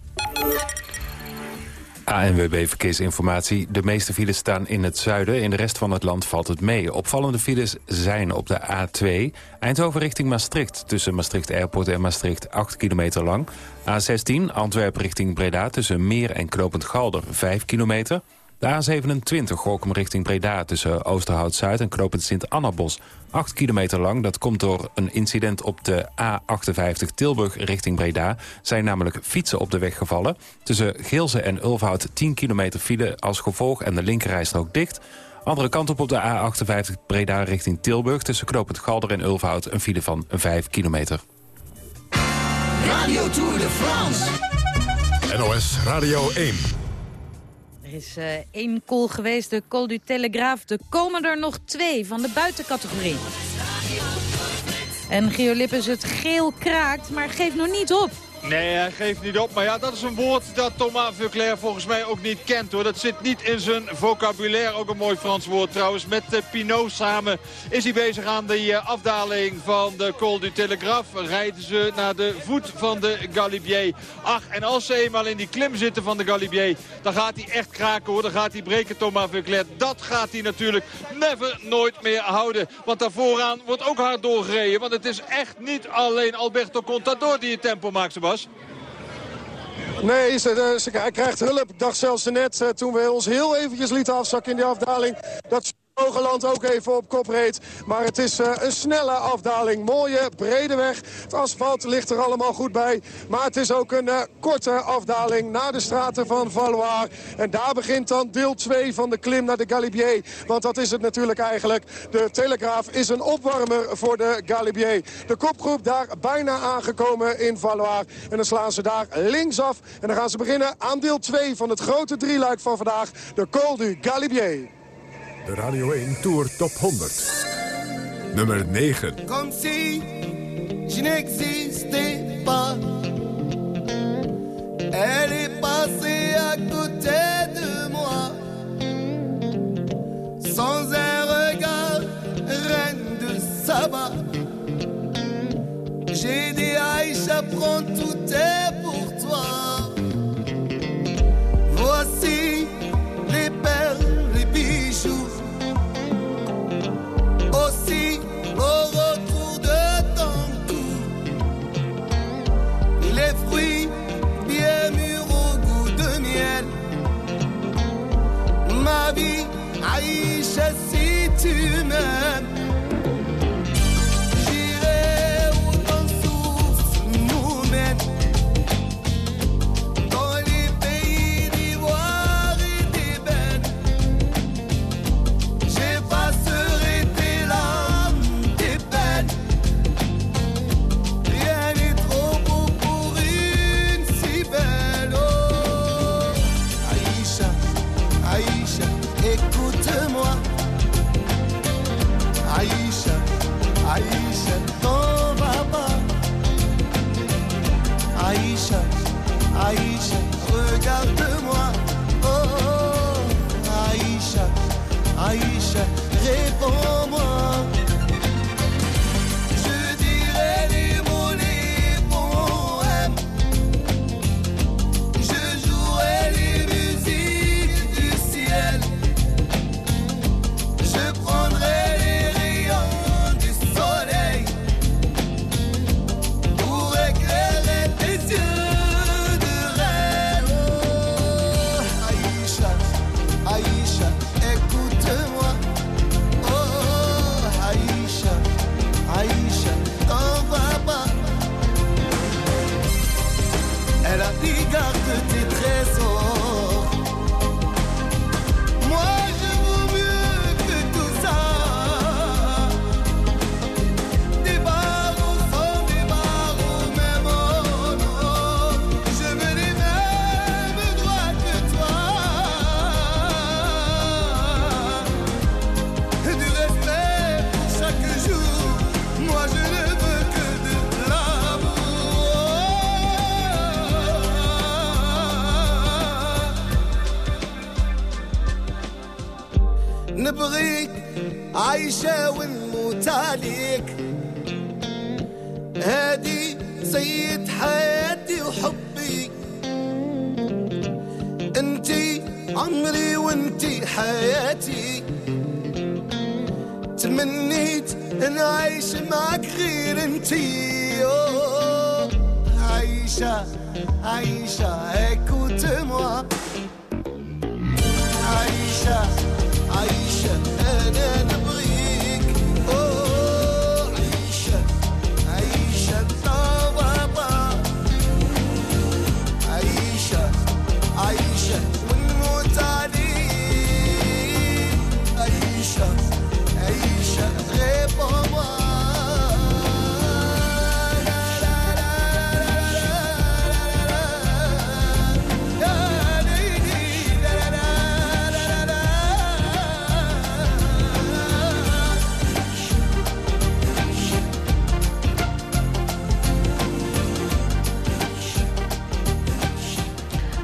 ANWB Verkeersinformatie. De meeste files staan in het zuiden. In de rest van het land valt het mee. Opvallende files zijn op de A2. Eindhoven richting Maastricht. Tussen Maastricht Airport en Maastricht 8 kilometer lang. A16 Antwerpen richting Breda. Tussen Meer en Knopend Galder 5 kilometer. De A27 Gorkum richting Breda tussen Oosterhout-Zuid en Knopend Sint-Annabos. 8 kilometer lang, dat komt door een incident op de A58 Tilburg richting Breda. Zijn namelijk fietsen op de weg gevallen. Tussen Geelse en Ulfhout 10 kilometer file als gevolg en de linkerrijstrook dicht. Andere kant op op de A58 Breda richting Tilburg... tussen Knopend Galder en Ulfhout een file van 5 kilometer. Radio Tour de France. NOS Radio 1. Is uh, één call geweest, de Col du Telegraaf. Er komen er nog twee van de buitencategorie. En Geo Lippens het geel kraakt, maar geeft nog niet op. Nee, hij geeft niet op. Maar ja, dat is een woord dat Thomas Vuclair volgens mij ook niet kent hoor. Dat zit niet in zijn vocabulaire. Ook een mooi Frans woord trouwens. Met uh, Pinot samen is hij bezig aan de uh, afdaling van de Col du Telegraphe. Rijden ze naar de voet van de Galibier. Ach, en als ze eenmaal in die klim zitten van de Galibier... dan gaat hij echt kraken hoor. Dan gaat hij breken Thomas Vuclair. Dat gaat hij natuurlijk never nooit meer houden. Want daar vooraan wordt ook hard doorgereden. Want het is echt niet alleen Alberto Contador die het tempo maakt, Sebas. Nee, ze, ze, hij krijgt hulp. Dacht zelfs net uh, toen we ons heel eventjes lieten afzakken in die afdaling... dat Hogeland ook even op kop reed. Maar het is uh, een snelle afdaling. Mooie, brede weg. Het asfalt ligt er allemaal goed bij. Maar het is ook een uh, korte afdaling naar de straten van Valois. En daar begint dan deel 2 van de klim naar de Galibier. Want dat is het natuurlijk eigenlijk. De Telegraaf is een opwarmer voor de Galibier. De kopgroep daar bijna aangekomen in Valois. En dan slaan ze daar linksaf. En dan gaan ze beginnen aan deel 2 van het grote drieluik van vandaag. De Col du Galibier. De Radio 1 Tour Top 100. Nummer 9. Comme si je n'existais pas. Elle est passée à côté de moi. Sans un regard, reine de Saba. J'ai dit Aïcha, prends tout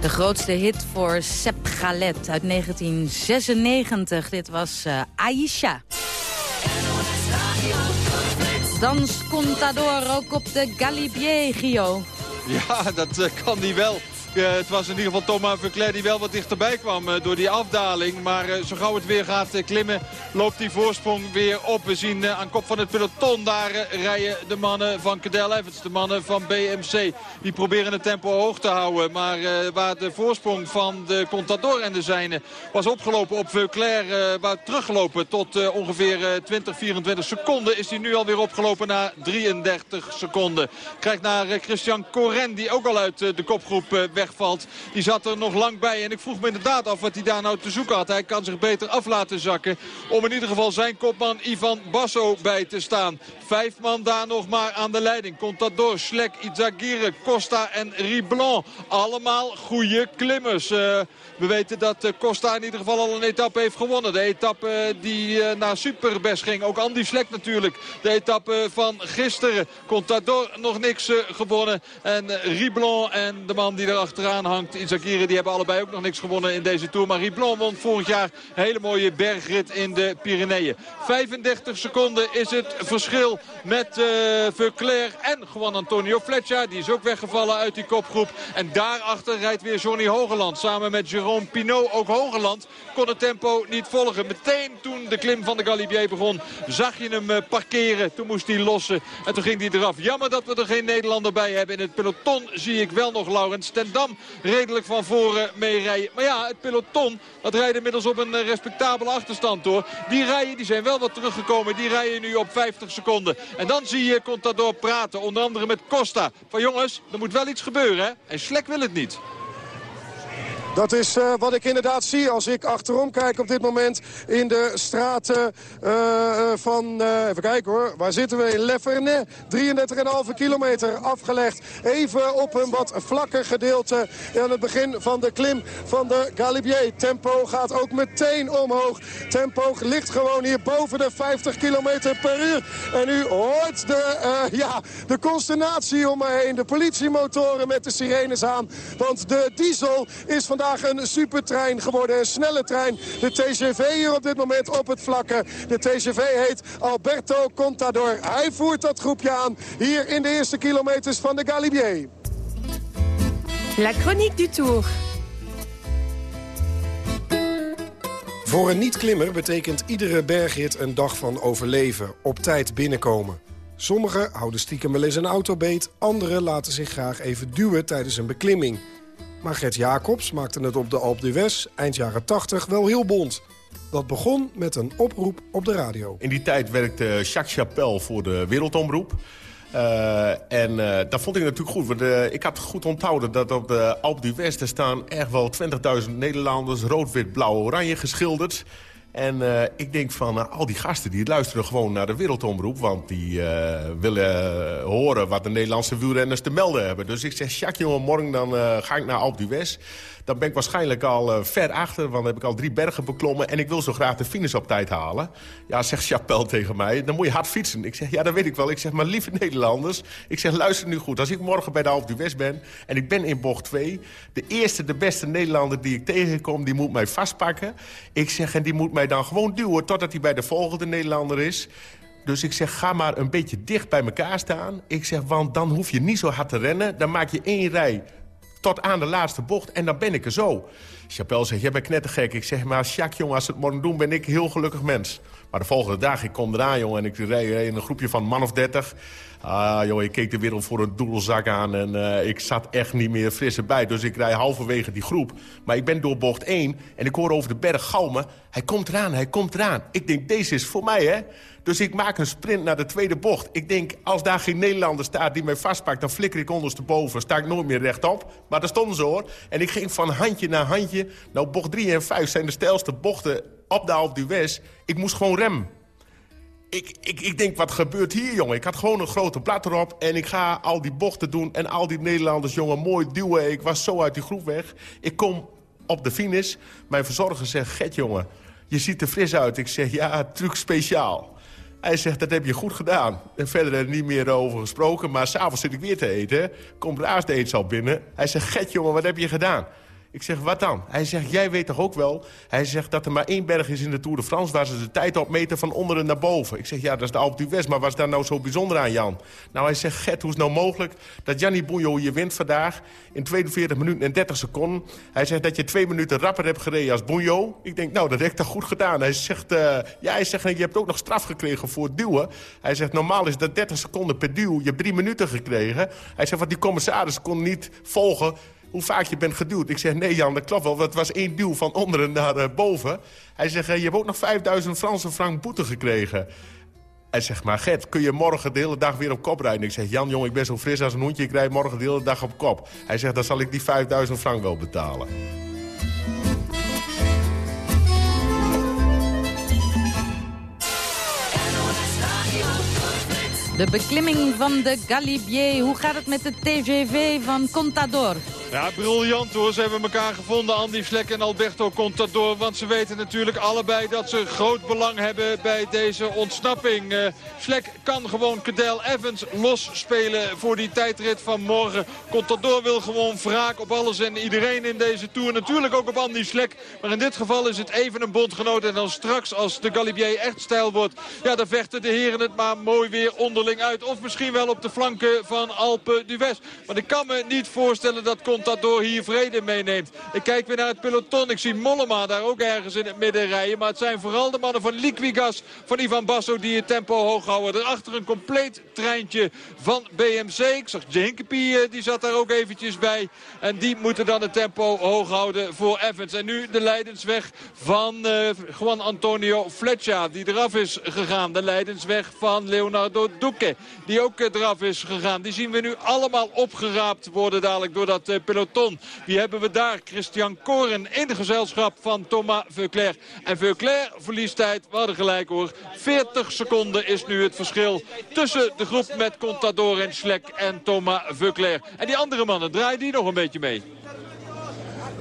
grootste hit voor Sepp Galet uit 1996. Dit was uh, Aisha. Dans Contador ook op de Galibier, Gio. Ja, dat uh, kan die wel. Uh, het was in ieder geval Thomas Verclair die wel wat dichterbij kwam uh, door die afdaling. Maar uh, zo gauw het weer gaat klimmen loopt die voorsprong weer op. We zien aan kop van het peloton daar rijden de mannen van Cadel Evans. De mannen van BMC. Die proberen het tempo hoog te houden. Maar waar de voorsprong van de Contador en de zijne was opgelopen op Verclair. waar teruggelopen tot ongeveer 20, 24 seconden. Is hij nu alweer opgelopen naar 33 seconden. Krijgt naar Christian Coren die ook al uit de kopgroep weg wegvalt. Die zat er nog lang bij. En ik vroeg me inderdaad af wat hij daar nou te zoeken had. Hij kan zich beter af laten zakken. Om in ieder geval zijn kopman Ivan Basso bij te staan. Vijf man daar nog maar aan de leiding. Contador, Schlek, Izagirre, Costa en Riblon. Allemaal goede klimmers. Uh, we weten dat uh, Costa in ieder geval al een etappe heeft gewonnen. De etappe uh, die naar Superbest ging. Ook Andy Schlek natuurlijk. De etappe van gisteren. Contador nog niks gewonnen. En Riblon en de man die erachter achteraan hangt. Izagirre die hebben allebei ook nog niks gewonnen in deze Tour. Maar Riblon won vorig jaar hele mooie bergrit in de Pyreneeën. 35 seconden is het verschil met uh, en Juan Antonio Fletcher. Die is ook weggevallen uit die kopgroep. En daarachter rijdt weer Johnny Hogeland. Samen met Jérôme Pinot. Ook Hogeland kon het tempo niet volgen. Meteen toen de klim van de Galibier begon zag je hem uh, parkeren. Toen moest hij lossen en toen ging hij eraf. Jammer dat we er geen Nederlander bij hebben. In het peloton zie ik wel nog Laurens ten Dam redelijk van voren mee rijden. Maar ja, het peloton, dat rijdt inmiddels op een respectabele achterstand hoor. Die rijden, die zijn wel wat teruggekomen. Die rijden nu op 50 seconden. En dan zie je Contador praten, onder andere met Costa. Van jongens, er moet wel iets gebeuren hè. En Schlek wil het niet. Dat is uh, wat ik inderdaad zie als ik achterom kijk op dit moment in de straten uh, van, uh, even kijken hoor, waar zitten we? In Leferne, 33,5 kilometer afgelegd. Even op een wat vlakker gedeelte aan het begin van de klim van de Galibier. Tempo gaat ook meteen omhoog. Tempo ligt gewoon hier boven de 50 kilometer per uur. En u hoort de, ja, de consternatie om me heen. De politiemotoren met de sirenes aan. Want de diesel is vandaag vandaag een supertrein geworden. Een snelle trein. De TGV hier op dit moment op het vlakke. De TGV heet Alberto Contador. Hij voert dat groepje aan hier in de eerste kilometers van de Galibier. La chronique du Tour. Voor een niet-klimmer betekent iedere bergrit een dag van overleven. Op tijd binnenkomen. Sommigen houden stiekem wel eens een auto beet. Anderen laten zich graag even duwen tijdens een beklimming. Maar Gert Jacobs maakte het op de Alpe d'Huez eind jaren 80 wel heel bond. Dat begon met een oproep op de radio. In die tijd werkte Jacques Chapelle voor de Wereldomroep. Uh, en uh, dat vond ik natuurlijk goed. Want uh, ik had goed onthouden dat op de Alpe d'Huez... er staan echt wel 20.000 Nederlanders rood, wit, blauw, oranje geschilderd... En uh, ik denk van uh, al die gasten die luisteren gewoon naar de wereldomroep... want die uh, willen horen wat de Nederlandse wielrenners te melden hebben. Dus ik zeg, Jacques, jongen, morgen dan ga ik naar Alpe d'Huez dan ben ik waarschijnlijk al uh, ver achter. Want dan heb ik al drie bergen beklommen. En ik wil zo graag de finish op tijd halen. Ja, zegt Chapelle tegen mij. Dan moet je hard fietsen. Ik zeg, ja, dat weet ik wel. Ik zeg, maar lieve Nederlanders. Ik zeg, luister nu goed. Als ik morgen bij de Alpe d'Huez ben... en ik ben in bocht 2... de eerste, de beste Nederlander die ik tegenkom... die moet mij vastpakken. Ik zeg, en die moet mij dan gewoon duwen... totdat hij bij de volgende Nederlander is... Dus ik zeg, ga maar een beetje dicht bij elkaar staan. Ik zeg, want dan hoef je niet zo hard te rennen. Dan maak je één rij tot aan de laatste bocht en dan ben ik er zo. Chapelle zegt, jij bent knettergek. Ik zeg, maar Jacques, jongen, als ze het morgen doen, ben ik heel gelukkig mens. Maar de volgende dag, ik kom eraan, jongen, en ik rijd in een groepje van man of dertig. Ah, joh, ik keek de wereld voor een doedelzak aan en uh, ik zat echt niet meer fris bij. Dus ik rij halverwege die groep. Maar ik ben door bocht 1 en ik hoor over de berg galmen. Hij komt eraan, hij komt eraan. Ik denk, deze is voor mij, hè? Dus ik maak een sprint naar de tweede bocht. Ik denk, als daar geen Nederlander staat die mij vastpakt... dan flikker ik ondersteboven, sta ik nooit meer rechtop. Maar daar stonden ze, hoor. En ik ging van handje naar handje. Nou, bocht 3 en 5 zijn de stijlste bochten op de Alpe. Ik moest gewoon remmen. Ik, ik, ik denk, wat gebeurt hier, jongen? Ik had gewoon een grote blad erop en ik ga al die bochten doen... en al die Nederlanders, jongen, mooi duwen. Ik was zo uit die groep weg. Ik kom op de finish. Mijn verzorger zegt, Get, jongen, je ziet er fris uit. Ik zeg, ja, truc speciaal. Hij zegt, dat heb je goed gedaan. En verder er niet meer over gesproken. Maar s'avonds zit ik weer te eten. Komt de al binnen. Hij zegt, Get, jongen, wat heb je gedaan? Ik zeg, wat dan? Hij zegt, jij weet toch ook wel... Hij zegt dat er maar één berg is in de Tour de France... waar ze de tijd opmeten van onderen naar boven. Ik zeg, ja, dat is de Alpe d'Huez, maar wat is daar nou zo bijzonder aan, Jan? Nou, hij zegt, Gert, hoe is nou mogelijk dat Gianni Bouillot je wint vandaag... in 42 minuten en 30 seconden? Hij zegt dat je twee minuten rapper hebt gereden als Bouillot. Ik denk, nou, dat heb ik toch goed gedaan. Hij zegt, uh, ja, hij zegt, je hebt ook nog straf gekregen voor het duwen. Hij zegt, normaal is dat 30 seconden per duw. Je drie minuten gekregen. Hij zegt, want die commissaris kon niet volgen hoe vaak je bent geduwd. Ik zeg, nee Jan, dat klopt wel. Het was één duw van onderen naar uh, boven. Hij zegt, uh, je hebt ook nog 5000 Franse frank boete gekregen. Hij zegt, maar Gert, kun je morgen de hele dag weer op kop rijden? Ik zeg, Jan, jong, ik ben zo fris als een hoentje. Ik rijd morgen de hele dag op kop. Hij zegt, dan zal ik die 5000 frank wel betalen. De beklimming van de Galibier. Hoe gaat het met de TGV van Contador? Ja, briljant hoor. Ze hebben elkaar gevonden, Andy Vlek en Alberto Contador. Want ze weten natuurlijk allebei dat ze groot belang hebben bij deze ontsnapping. Uh, Vlek kan gewoon Cadel Evans losspelen voor die tijdrit van morgen. Contador wil gewoon wraak op alles en iedereen in deze Tour. Natuurlijk ook op Andy Vlek. Maar in dit geval is het even een bondgenoot. En dan straks als de Galibier echt stijl wordt... ja, dan vechten de heren het maar mooi weer onderling uit. Of misschien wel op de flanken van Alpe d'Huez. Maar ik kan me niet voorstellen dat Contador Contador hier vrede meeneemt. Ik kijk weer naar het peloton. Ik zie Mollema daar ook ergens in het midden rijden. Maar het zijn vooral de mannen van Liquigas, van Ivan Basso die het tempo hoog houden. Erachter een compleet treintje van BMC. Ik zag Hinkepie, eh, die zat daar ook eventjes bij. En die moeten dan het tempo hoog houden voor Evans. En nu de leidensweg van uh, Juan Antonio Fletcher, die eraf is gegaan. De leidensweg van Leonardo Duque, die ook uh, eraf is gegaan. Die zien we nu allemaal opgeraapt worden dadelijk door dat uh, peloton. Wie hebben we daar? Christian Koren in de gezelschap van Thomas Veuclair. En Veuclair verliest tijd. We hadden gelijk hoor. 40 seconden is nu het verschil tussen de groep met Contador en Schlek en Thomas Veuclair. En die andere mannen, draaien die nog een beetje mee?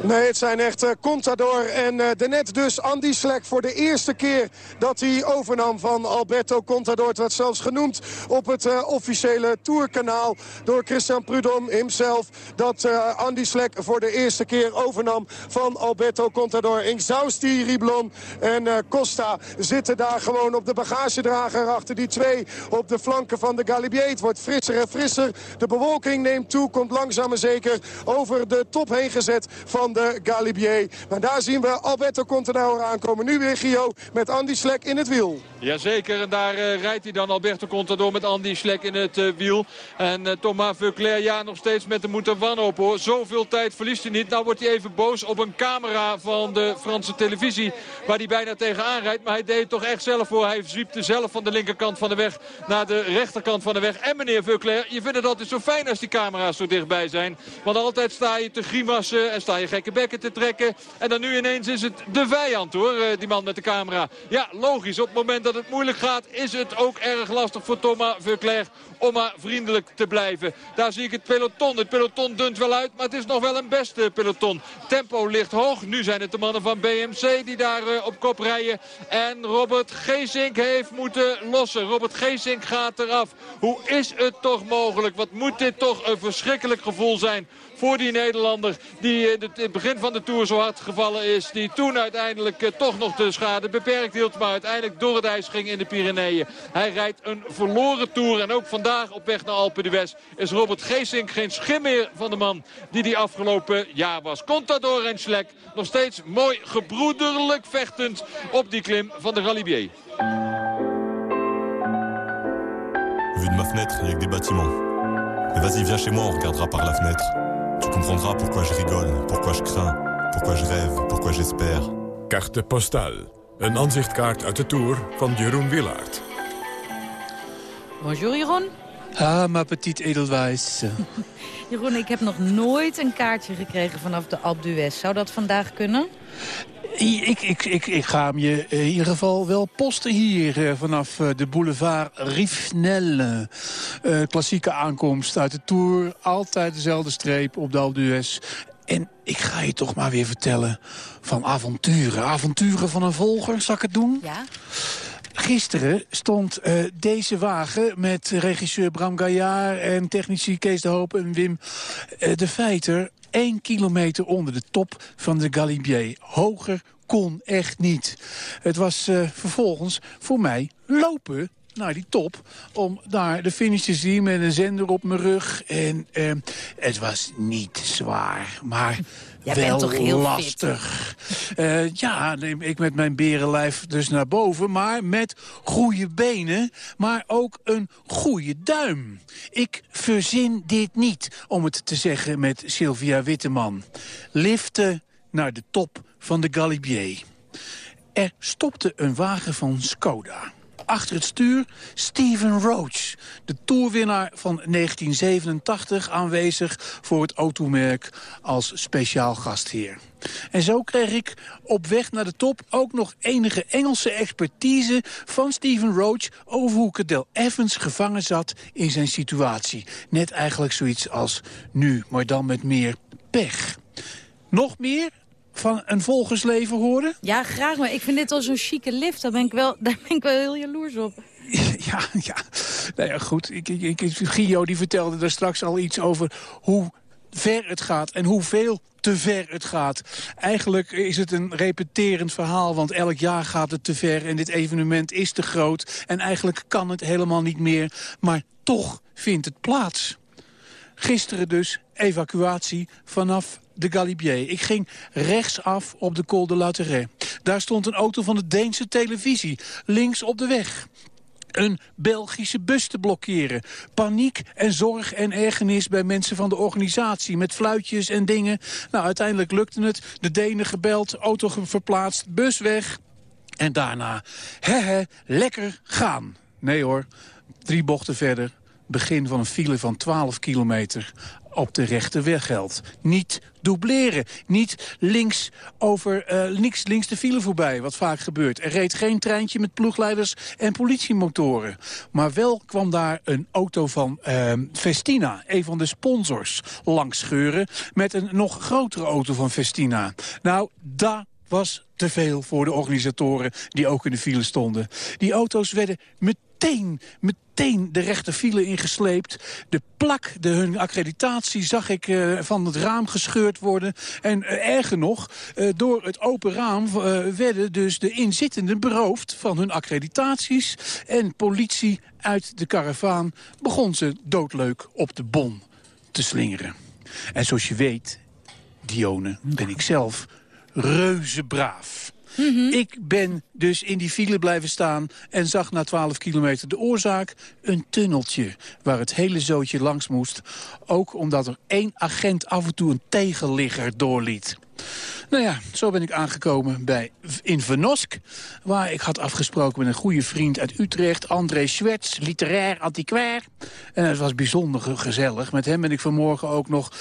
Nee, het zijn echt uh, Contador en uh, daarnet dus Andy Slek voor de eerste keer dat hij overnam van Alberto Contador. Het werd zelfs genoemd op het uh, officiële tourkanaal door Christian Prudhomme himself. Dat Andy Slek voor de eerste keer overnam van Alberto Contador. Inzausti, Riblon en Costa zitten daar gewoon op de bagagedrager achter die twee op de flanken van de Galibier. Het wordt frisser en frisser. De bewolking neemt toe, komt langzaam maar zeker over de top heen gezet van de Galibier. Maar daar zien we Alberto Contador aankomen. Nu weer Gio met Andy Slek in het wiel. Jazeker, en daar uh, rijdt hij dan Alberto Contador met Andy Slek in het uh, wiel. En uh, Thomas Veuclair, ja, nog steeds met de moeder wanhoop hoor. Zoveel tijd verliest hij niet. Nou wordt hij even boos op een camera van de Franse televisie. Waar hij bijna tegenaan rijdt. Maar hij deed het toch echt zelf voor. Hij zwiepte zelf van de linkerkant van de weg naar de rechterkant van de weg. En meneer Veuclair, je vindt het altijd zo fijn als die camera's zo dichtbij zijn. Want altijd sta je te grimassen en sta je gekke bekken te trekken. En dan nu ineens is het de vijand hoor, die man met de camera. Ja, logisch. Op het moment dat het moeilijk gaat is het ook erg lastig voor Thomas Veuclair om maar vriendelijk te blijven. Daar zie ik het peloton. Het peloton dunt wel uit, maar het is nog wel een beste peloton. Tempo ligt hoog. Nu zijn het de mannen van BMC die daar uh, op kop rijden. En Robert Geesink heeft moeten lossen. Robert Geesink gaat eraf. Hoe is het toch mogelijk? Wat moet dit toch een verschrikkelijk gevoel zijn voor die Nederlander die in het begin van de Tour zo hard gevallen is. Die toen uiteindelijk uh, toch nog de schade beperkt hield. Maar uiteindelijk door het ijs ging in de Pyreneeën. Hij rijdt een verloren Tour. En ook vandaag op weg naar Alpe d'Huez is Robert Geesink geen schim meer van de man die die afgelopen jaar was. Contador en Schlek nog steeds mooi gebroederlijk vechtend op die klim van de Galibier. Vu de ma fenêtre, il y a que des bâtiments. Mais vas-y, viens chez moi, on regardera par la fenêtre. Tu comprendras pourquoi je rigole, pourquoi je crains, pourquoi je rêve, pourquoi j'espère. Carte postale. Een aanzichtkaart uit de Tour van Jeroen Willaert. Bonjour Jeroen. Ah, ma petite edelwijs. *laughs* Jeroen, ik heb nog nooit een kaartje gekregen vanaf de Alpe d'Huez. Zou dat vandaag kunnen? Ik, ik, ik, ik ga hem je in ieder geval wel posten hier eh, vanaf eh, de boulevard Riefnel. Uh, klassieke aankomst uit de Tour. Altijd dezelfde streep op de Alpe En ik ga je toch maar weer vertellen van avonturen. Avonturen van een volger, zal ik het doen? Ja. Gisteren stond uh, deze wagen met regisseur Bram Gaillard... en technici Kees de Hoop en Wim uh, de Feiter... één kilometer onder de top van de Galibier. Hoger kon echt niet. Het was uh, vervolgens voor mij lopen naar die top om daar de finish te zien met een zender op mijn rug. En het was niet zwaar, maar Jij wel bent toch heel lastig. Uh, ja, neem ik met mijn berenlijf dus naar boven, maar met goede benen, maar ook een goede duim. Ik verzin dit niet, om het te zeggen met Sylvia Witteman. Liften naar de top van de Galibier. Er stopte een wagen van Skoda. Achter het stuur Steven Roach, de toerwinnaar van 1987 aanwezig voor het automerk als speciaal gastheer. En zo kreeg ik op weg naar de top ook nog enige Engelse expertise van Steven Roach over hoe Cadel Evans gevangen zat in zijn situatie. Net eigenlijk zoiets als nu, maar dan met meer pech. Nog meer van een volgersleven horen? Ja, graag, maar ik vind dit al zo'n chique lift. Daar ben ik wel, daar ben ik wel heel jaloers op. *laughs* Ja, ja. Nou ja, goed. Ik, ik, ik, Gio die vertelde daar straks al iets over hoe ver het gaat en hoeveel te ver het gaat. Eigenlijk is het een repeterend verhaal, want elk jaar gaat het te ver... en dit evenement is te groot en eigenlijk kan het helemaal niet meer. Maar toch vindt het plaats. Gisteren dus evacuatie vanaf de Galibier. Ik ging rechtsaf op de Col de Lauterre. Daar stond een auto van de Deense televisie, links op de weg een Belgische bus te blokkeren. Paniek en zorg en ergernis bij mensen van de organisatie... met fluitjes en dingen. Nou, uiteindelijk lukte het. De Denen gebeld, auto verplaatst, bus weg. En daarna, hehe, lekker gaan. Nee hoor, drie bochten verder. Begin van een file van 12 kilometer op de rechte weg geldt. Niet dubleren. Niet links, over, uh, links, links de file voorbij, wat vaak gebeurt. Er reed geen treintje met ploegleiders en politiemotoren. Maar wel kwam daar een auto van uh, Festina, een van de sponsors, langs scheuren... met een nog grotere auto van Festina. Nou, daar was te veel voor de organisatoren die ook in de file stonden. Die auto's werden meteen, meteen de rechte file ingesleept. De plak, de, hun accreditatie, zag ik uh, van het raam gescheurd worden. En uh, erger nog, uh, door het open raam werden dus de inzittenden beroofd van hun accreditaties. En politie uit de karavaan begon ze doodleuk op de bon te slingeren. En zoals je weet, Dione, ben ik zelf reuze braaf. -hmm. Ik ben dus in die file blijven staan en zag na 12 kilometer de oorzaak. Een tunneltje waar het hele zootje langs moest. Ook omdat er één agent af en toe een tegenligger doorliet. Nou ja, zo ben ik aangekomen bij in Venosk, waar ik had afgesproken met een goede vriend uit Utrecht, André Schwetz, literair antiquair. En het was bijzonder gezellig. Met hem ben ik vanmorgen ook nog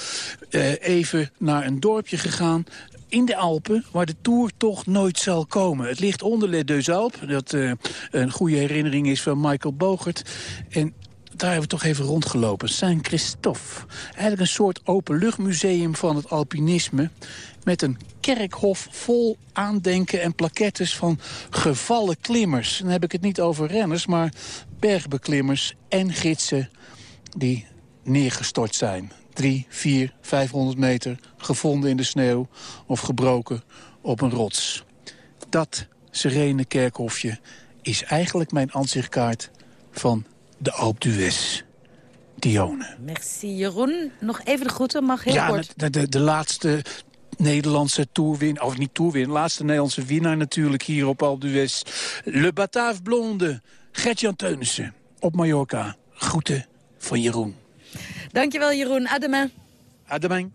uh, even naar een dorpje gegaan in de Alpen, waar de Tour toch nooit zal komen. Het ligt onder Les Deux dat uh, een goede herinnering is van Michael Bogert. En daar hebben we toch even rondgelopen. Saint-Christophe. Eigenlijk een soort openluchtmuseum van het alpinisme. Met een kerkhof vol aandenken en plakettes van gevallen klimmers. Dan heb ik het niet over renners, maar bergbeklimmers en gidsen die neergestort zijn. 3, 4, 500 meter gevonden in de sneeuw of gebroken op een rots. Dat serene kerkhofje is eigenlijk mijn aanzichtkaart van de Alpe d'Huez. Dione. Merci Jeroen. Nog even de groeten, mag heel ja, kort. De, de, de laatste Nederlandse toerwin, of niet toerwin, laatste Nederlandse winnaar natuurlijk hier op Alpe d'Huez. Le Batave Blonde, Gertjan Teunissen op Mallorca. Groeten van Jeroen. Dankjewel Jeroen. Ademain. Ademain.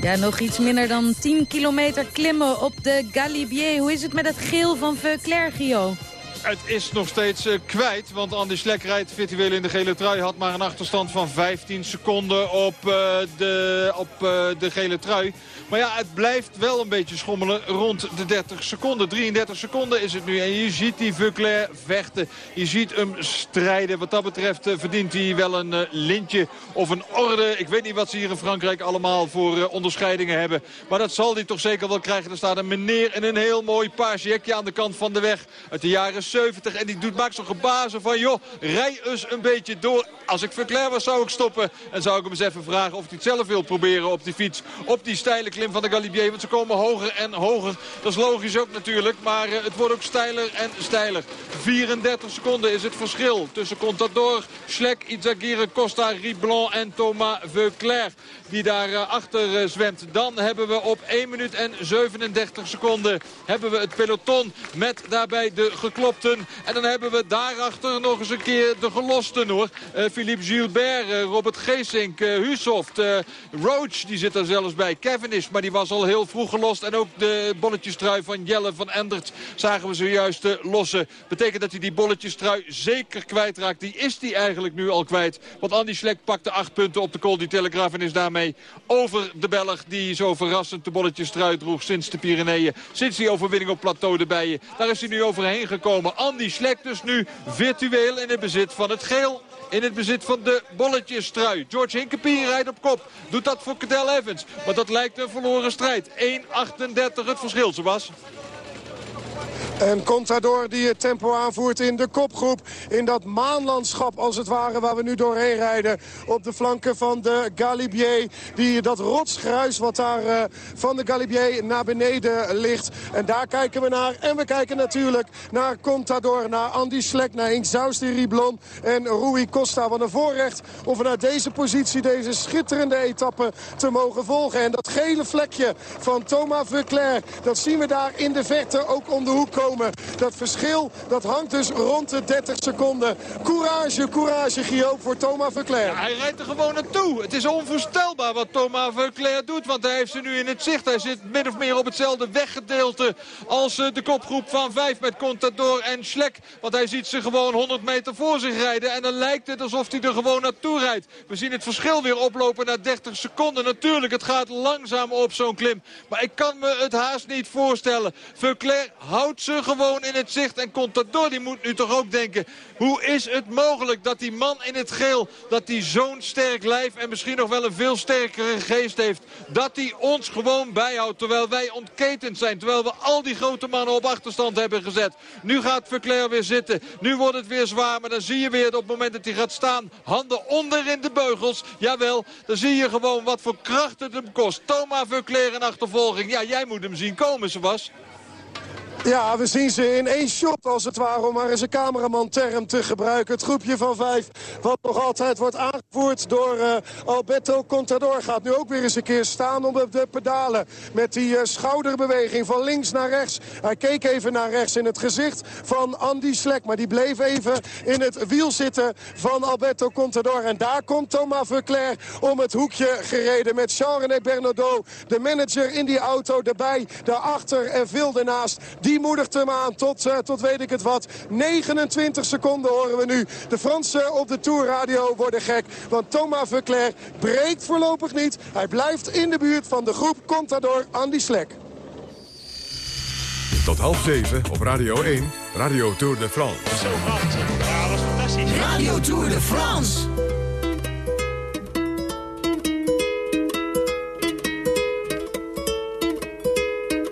Ja, nog iets minder dan 10 kilometer klimmen op de Galibier. Hoe is het met het geel van Veuclair, Gio? Het is nog steeds uh, kwijt. Want Andy Slek rijdt virtueel in de gele trui. Had maar een achterstand van 15 seconden op, uh, de, op uh, de gele trui. Maar ja, het blijft wel een beetje schommelen rond de 30 seconden. 33 seconden is het nu. En je ziet die Vuclair vechten. Je ziet hem strijden. Wat dat betreft verdient hij wel een lintje of een orde. Ik weet niet wat ze hier in Frankrijk allemaal voor onderscheidingen hebben. Maar dat zal hij toch zeker wel krijgen. Er staat een meneer in een heel mooi paars jekje aan de kant van de weg. Uit de jaren 70. En die doet, maakt zo'n gebazen van, joh, rij eens een beetje door. Als ik Verclair was, zou ik stoppen. En zou ik hem eens even vragen of hij het zelf wil proberen op die fiets. Op die steile klim van de Galibier. Want ze komen hoger en hoger. Dat is logisch ook natuurlijk. Maar uh, het wordt ook steiler en steiler. 34 seconden is het verschil tussen Contador, Schlek, Izagirre, Costa, Riblon en Thomas Veuclair. Die daar uh, achter uh, zwemt. Dan hebben we op 1 minuut en 37 seconden hebben we het peloton met daarbij de En dan hebben we daarachter nog eens een keer de gelosten hoor. Uh, Philippe Gilbert, uh, Robert Geesink, uh, Husoft, Roach die zit er zelfs bij. Cavendish, maar die was al heel vroeg gelost. En ook de bolletjestrui van Jelle van Endert zagen we zojuist lossen. Betekent dat hij die bolletjestrui zeker kwijtraakt. Die is die eigenlijk nu al kwijt. Want Andy Schlek pakte acht punten op de Col die Telegraaf en is daarmee over de Belg die zo verrassend de bolletjestrui droeg sinds de Pyreneeën. Sinds die overwinning op plateau de Bijen. Daar is hij nu overheen gekomen. Andy Slek dus nu virtueel in het bezit van het geel. In het bezit van de bolletjestrui. George Hinkepie rijdt op kop. Doet dat voor Cadel Evans. Maar dat lijkt een verloren strijd. 1.38 het verschil, was. En Contador die het tempo aanvoert in de kopgroep. In dat maanlandschap als het ware waar we nu doorheen rijden. Op de flanken van de Galibier. Die, dat rotsgruis wat daar uh, van de Galibier naar beneden ligt. En daar kijken we naar. En we kijken natuurlijk naar Contador. Naar Andy Slek, naar Inxausti Riblon en Rui Costa. Wat een voorrecht om vanuit deze positie deze schitterende etappe te mogen volgen. En dat gele vlekje van Thomas Verclair. Dat zien we daar in de verte ook om de hoek komen. Dat verschil dat hangt dus rond de 30 seconden. Courage, courage Guillaume voor Thomas Verclair. Ja, hij rijdt er gewoon naartoe. Het is onvoorstelbaar wat Thomas Verclair doet. Want hij heeft ze nu in het zicht. Hij zit min of meer op hetzelfde weggedeelte als eh, de kopgroep van 5 met Contador en Schlek. Want hij ziet ze gewoon 100 meter voor zich rijden. En dan lijkt het alsof hij er gewoon naartoe rijdt. We zien het verschil weer oplopen naar 30 seconden. Natuurlijk, het gaat langzaam op zo'n klim. Maar ik kan me het haast niet voorstellen. Verclair houdt ze gewoon in het zicht. En Contador die moet nu toch ook denken... hoe is het mogelijk dat die man in het geel... dat die zo'n sterk lijf en misschien nog wel een veel sterkere geest heeft... dat hij ons gewoon bijhoudt terwijl wij ontketend zijn. Terwijl we al die grote mannen op achterstand hebben gezet. Nu gaat Verclair weer zitten. Nu wordt het weer zwaar. Maar dan zie je weer op het moment dat hij gaat staan... handen onder in de beugels. Jawel, dan zie je gewoon wat voor kracht het hem kost. Thomas Verclair in achtervolging. Ja, jij moet hem zien komen, Sebas. Ja, we zien ze in één shot als het ware om maar eens een cameraman-term te gebruiken. Het groepje van vijf wat nog altijd wordt aangevoerd door uh, Alberto Contador. Gaat nu ook weer eens een keer staan op de pedalen. Met die uh, schouderbeweging van links naar rechts. Hij keek even naar rechts in het gezicht van Andy Slek. Maar die bleef even in het wiel zitten van Alberto Contador. En daar komt Thomas Verclair om het hoekje gereden. Met Jean-René de manager in die auto erbij. Daarachter en veel ernaast. Moedigt hem aan tot, uh, tot weet ik het wat. 29 seconden horen we nu. De Fransen op de Tourradio worden gek. Want Thomas Verclair breekt voorlopig niet. Hij blijft in de buurt van de groep Contador Andy Slek. Tot half zeven op Radio 1, Radio Tour de France. Zo Ja, dat was fantastisch. Radio Tour de France.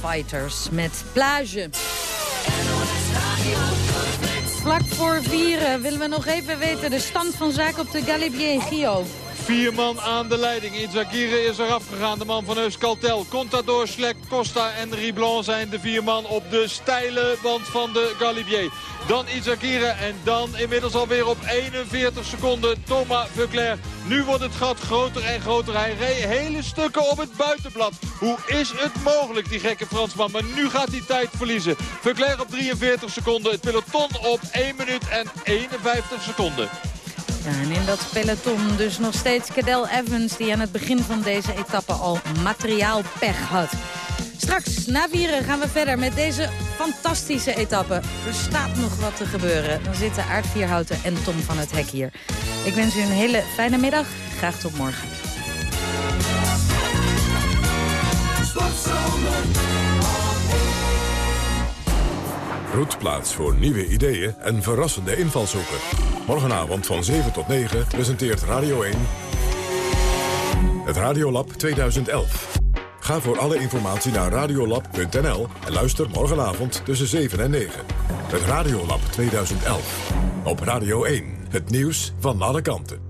Fighters met Plage. Vlak voor vieren willen we nog even weten de stand van zaken op de Galibier. Gio. Vier man aan de leiding. Izagirre is eraf gegaan. De man van Euskaltel. Contador, Schlek, Costa en Riblon zijn de vier man op de steile wand van de Galibier. Dan Izagirre en dan inmiddels alweer op 41 seconden Thomas Vuclair. Nu wordt het gat groter en groter. Hij reed hele stukken op het buitenblad. Hoe is het mogelijk, die gekke Fransman? Maar nu gaat hij tijd verliezen. Vuclair op 43 seconden. Het peloton op 1 minuut en 51 seconden. In dat peloton dus nog steeds Cadel Evans... die aan het begin van deze etappe al materiaalpech had. Straks, na vieren, gaan we verder met deze fantastische etappe. Er staat nog wat te gebeuren. Dan zitten Aard Vierhouten en Tom van het Hek hier. Ik wens u een hele fijne middag. Graag tot morgen. Roetplaats voor nieuwe ideeën en verrassende invalshoeken. Morgenavond van 7 tot 9 presenteert Radio 1... het Radiolab 2011. Ga voor alle informatie naar radiolab.nl en luister morgenavond tussen 7 en 9. Het Radiolab 2011. Op Radio 1. Het nieuws van alle kanten.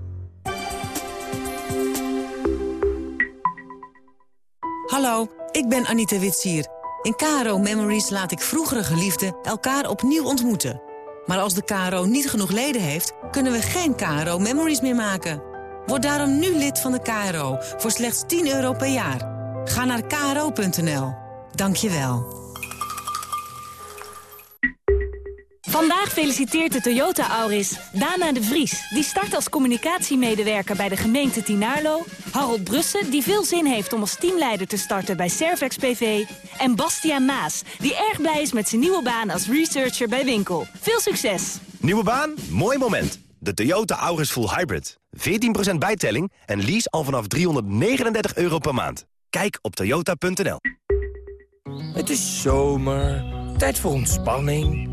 Hallo, ik ben Anita Witsier. In KRO Memories laat ik vroegere geliefden elkaar opnieuw ontmoeten. Maar als de KRO niet genoeg leden heeft, kunnen we geen KRO Memories meer maken. Word daarom nu lid van de KRO voor slechts 10 euro per jaar. Ga naar kro.nl. Dank je wel. Vandaag feliciteert de Toyota Auris Dana de Vries. Die start als communicatiemedewerker bij de gemeente Tinarlo. Harold Brussen, die veel zin heeft om als teamleider te starten bij Servex PV. En Bastiaan Maas, die erg blij is met zijn nieuwe baan als researcher bij Winkel. Veel succes! Nieuwe baan? Mooi moment. De Toyota Auris Full Hybrid. 14% bijtelling en lease al vanaf 339 euro per maand. Kijk op toyota.nl. Het is zomer, tijd voor ontspanning,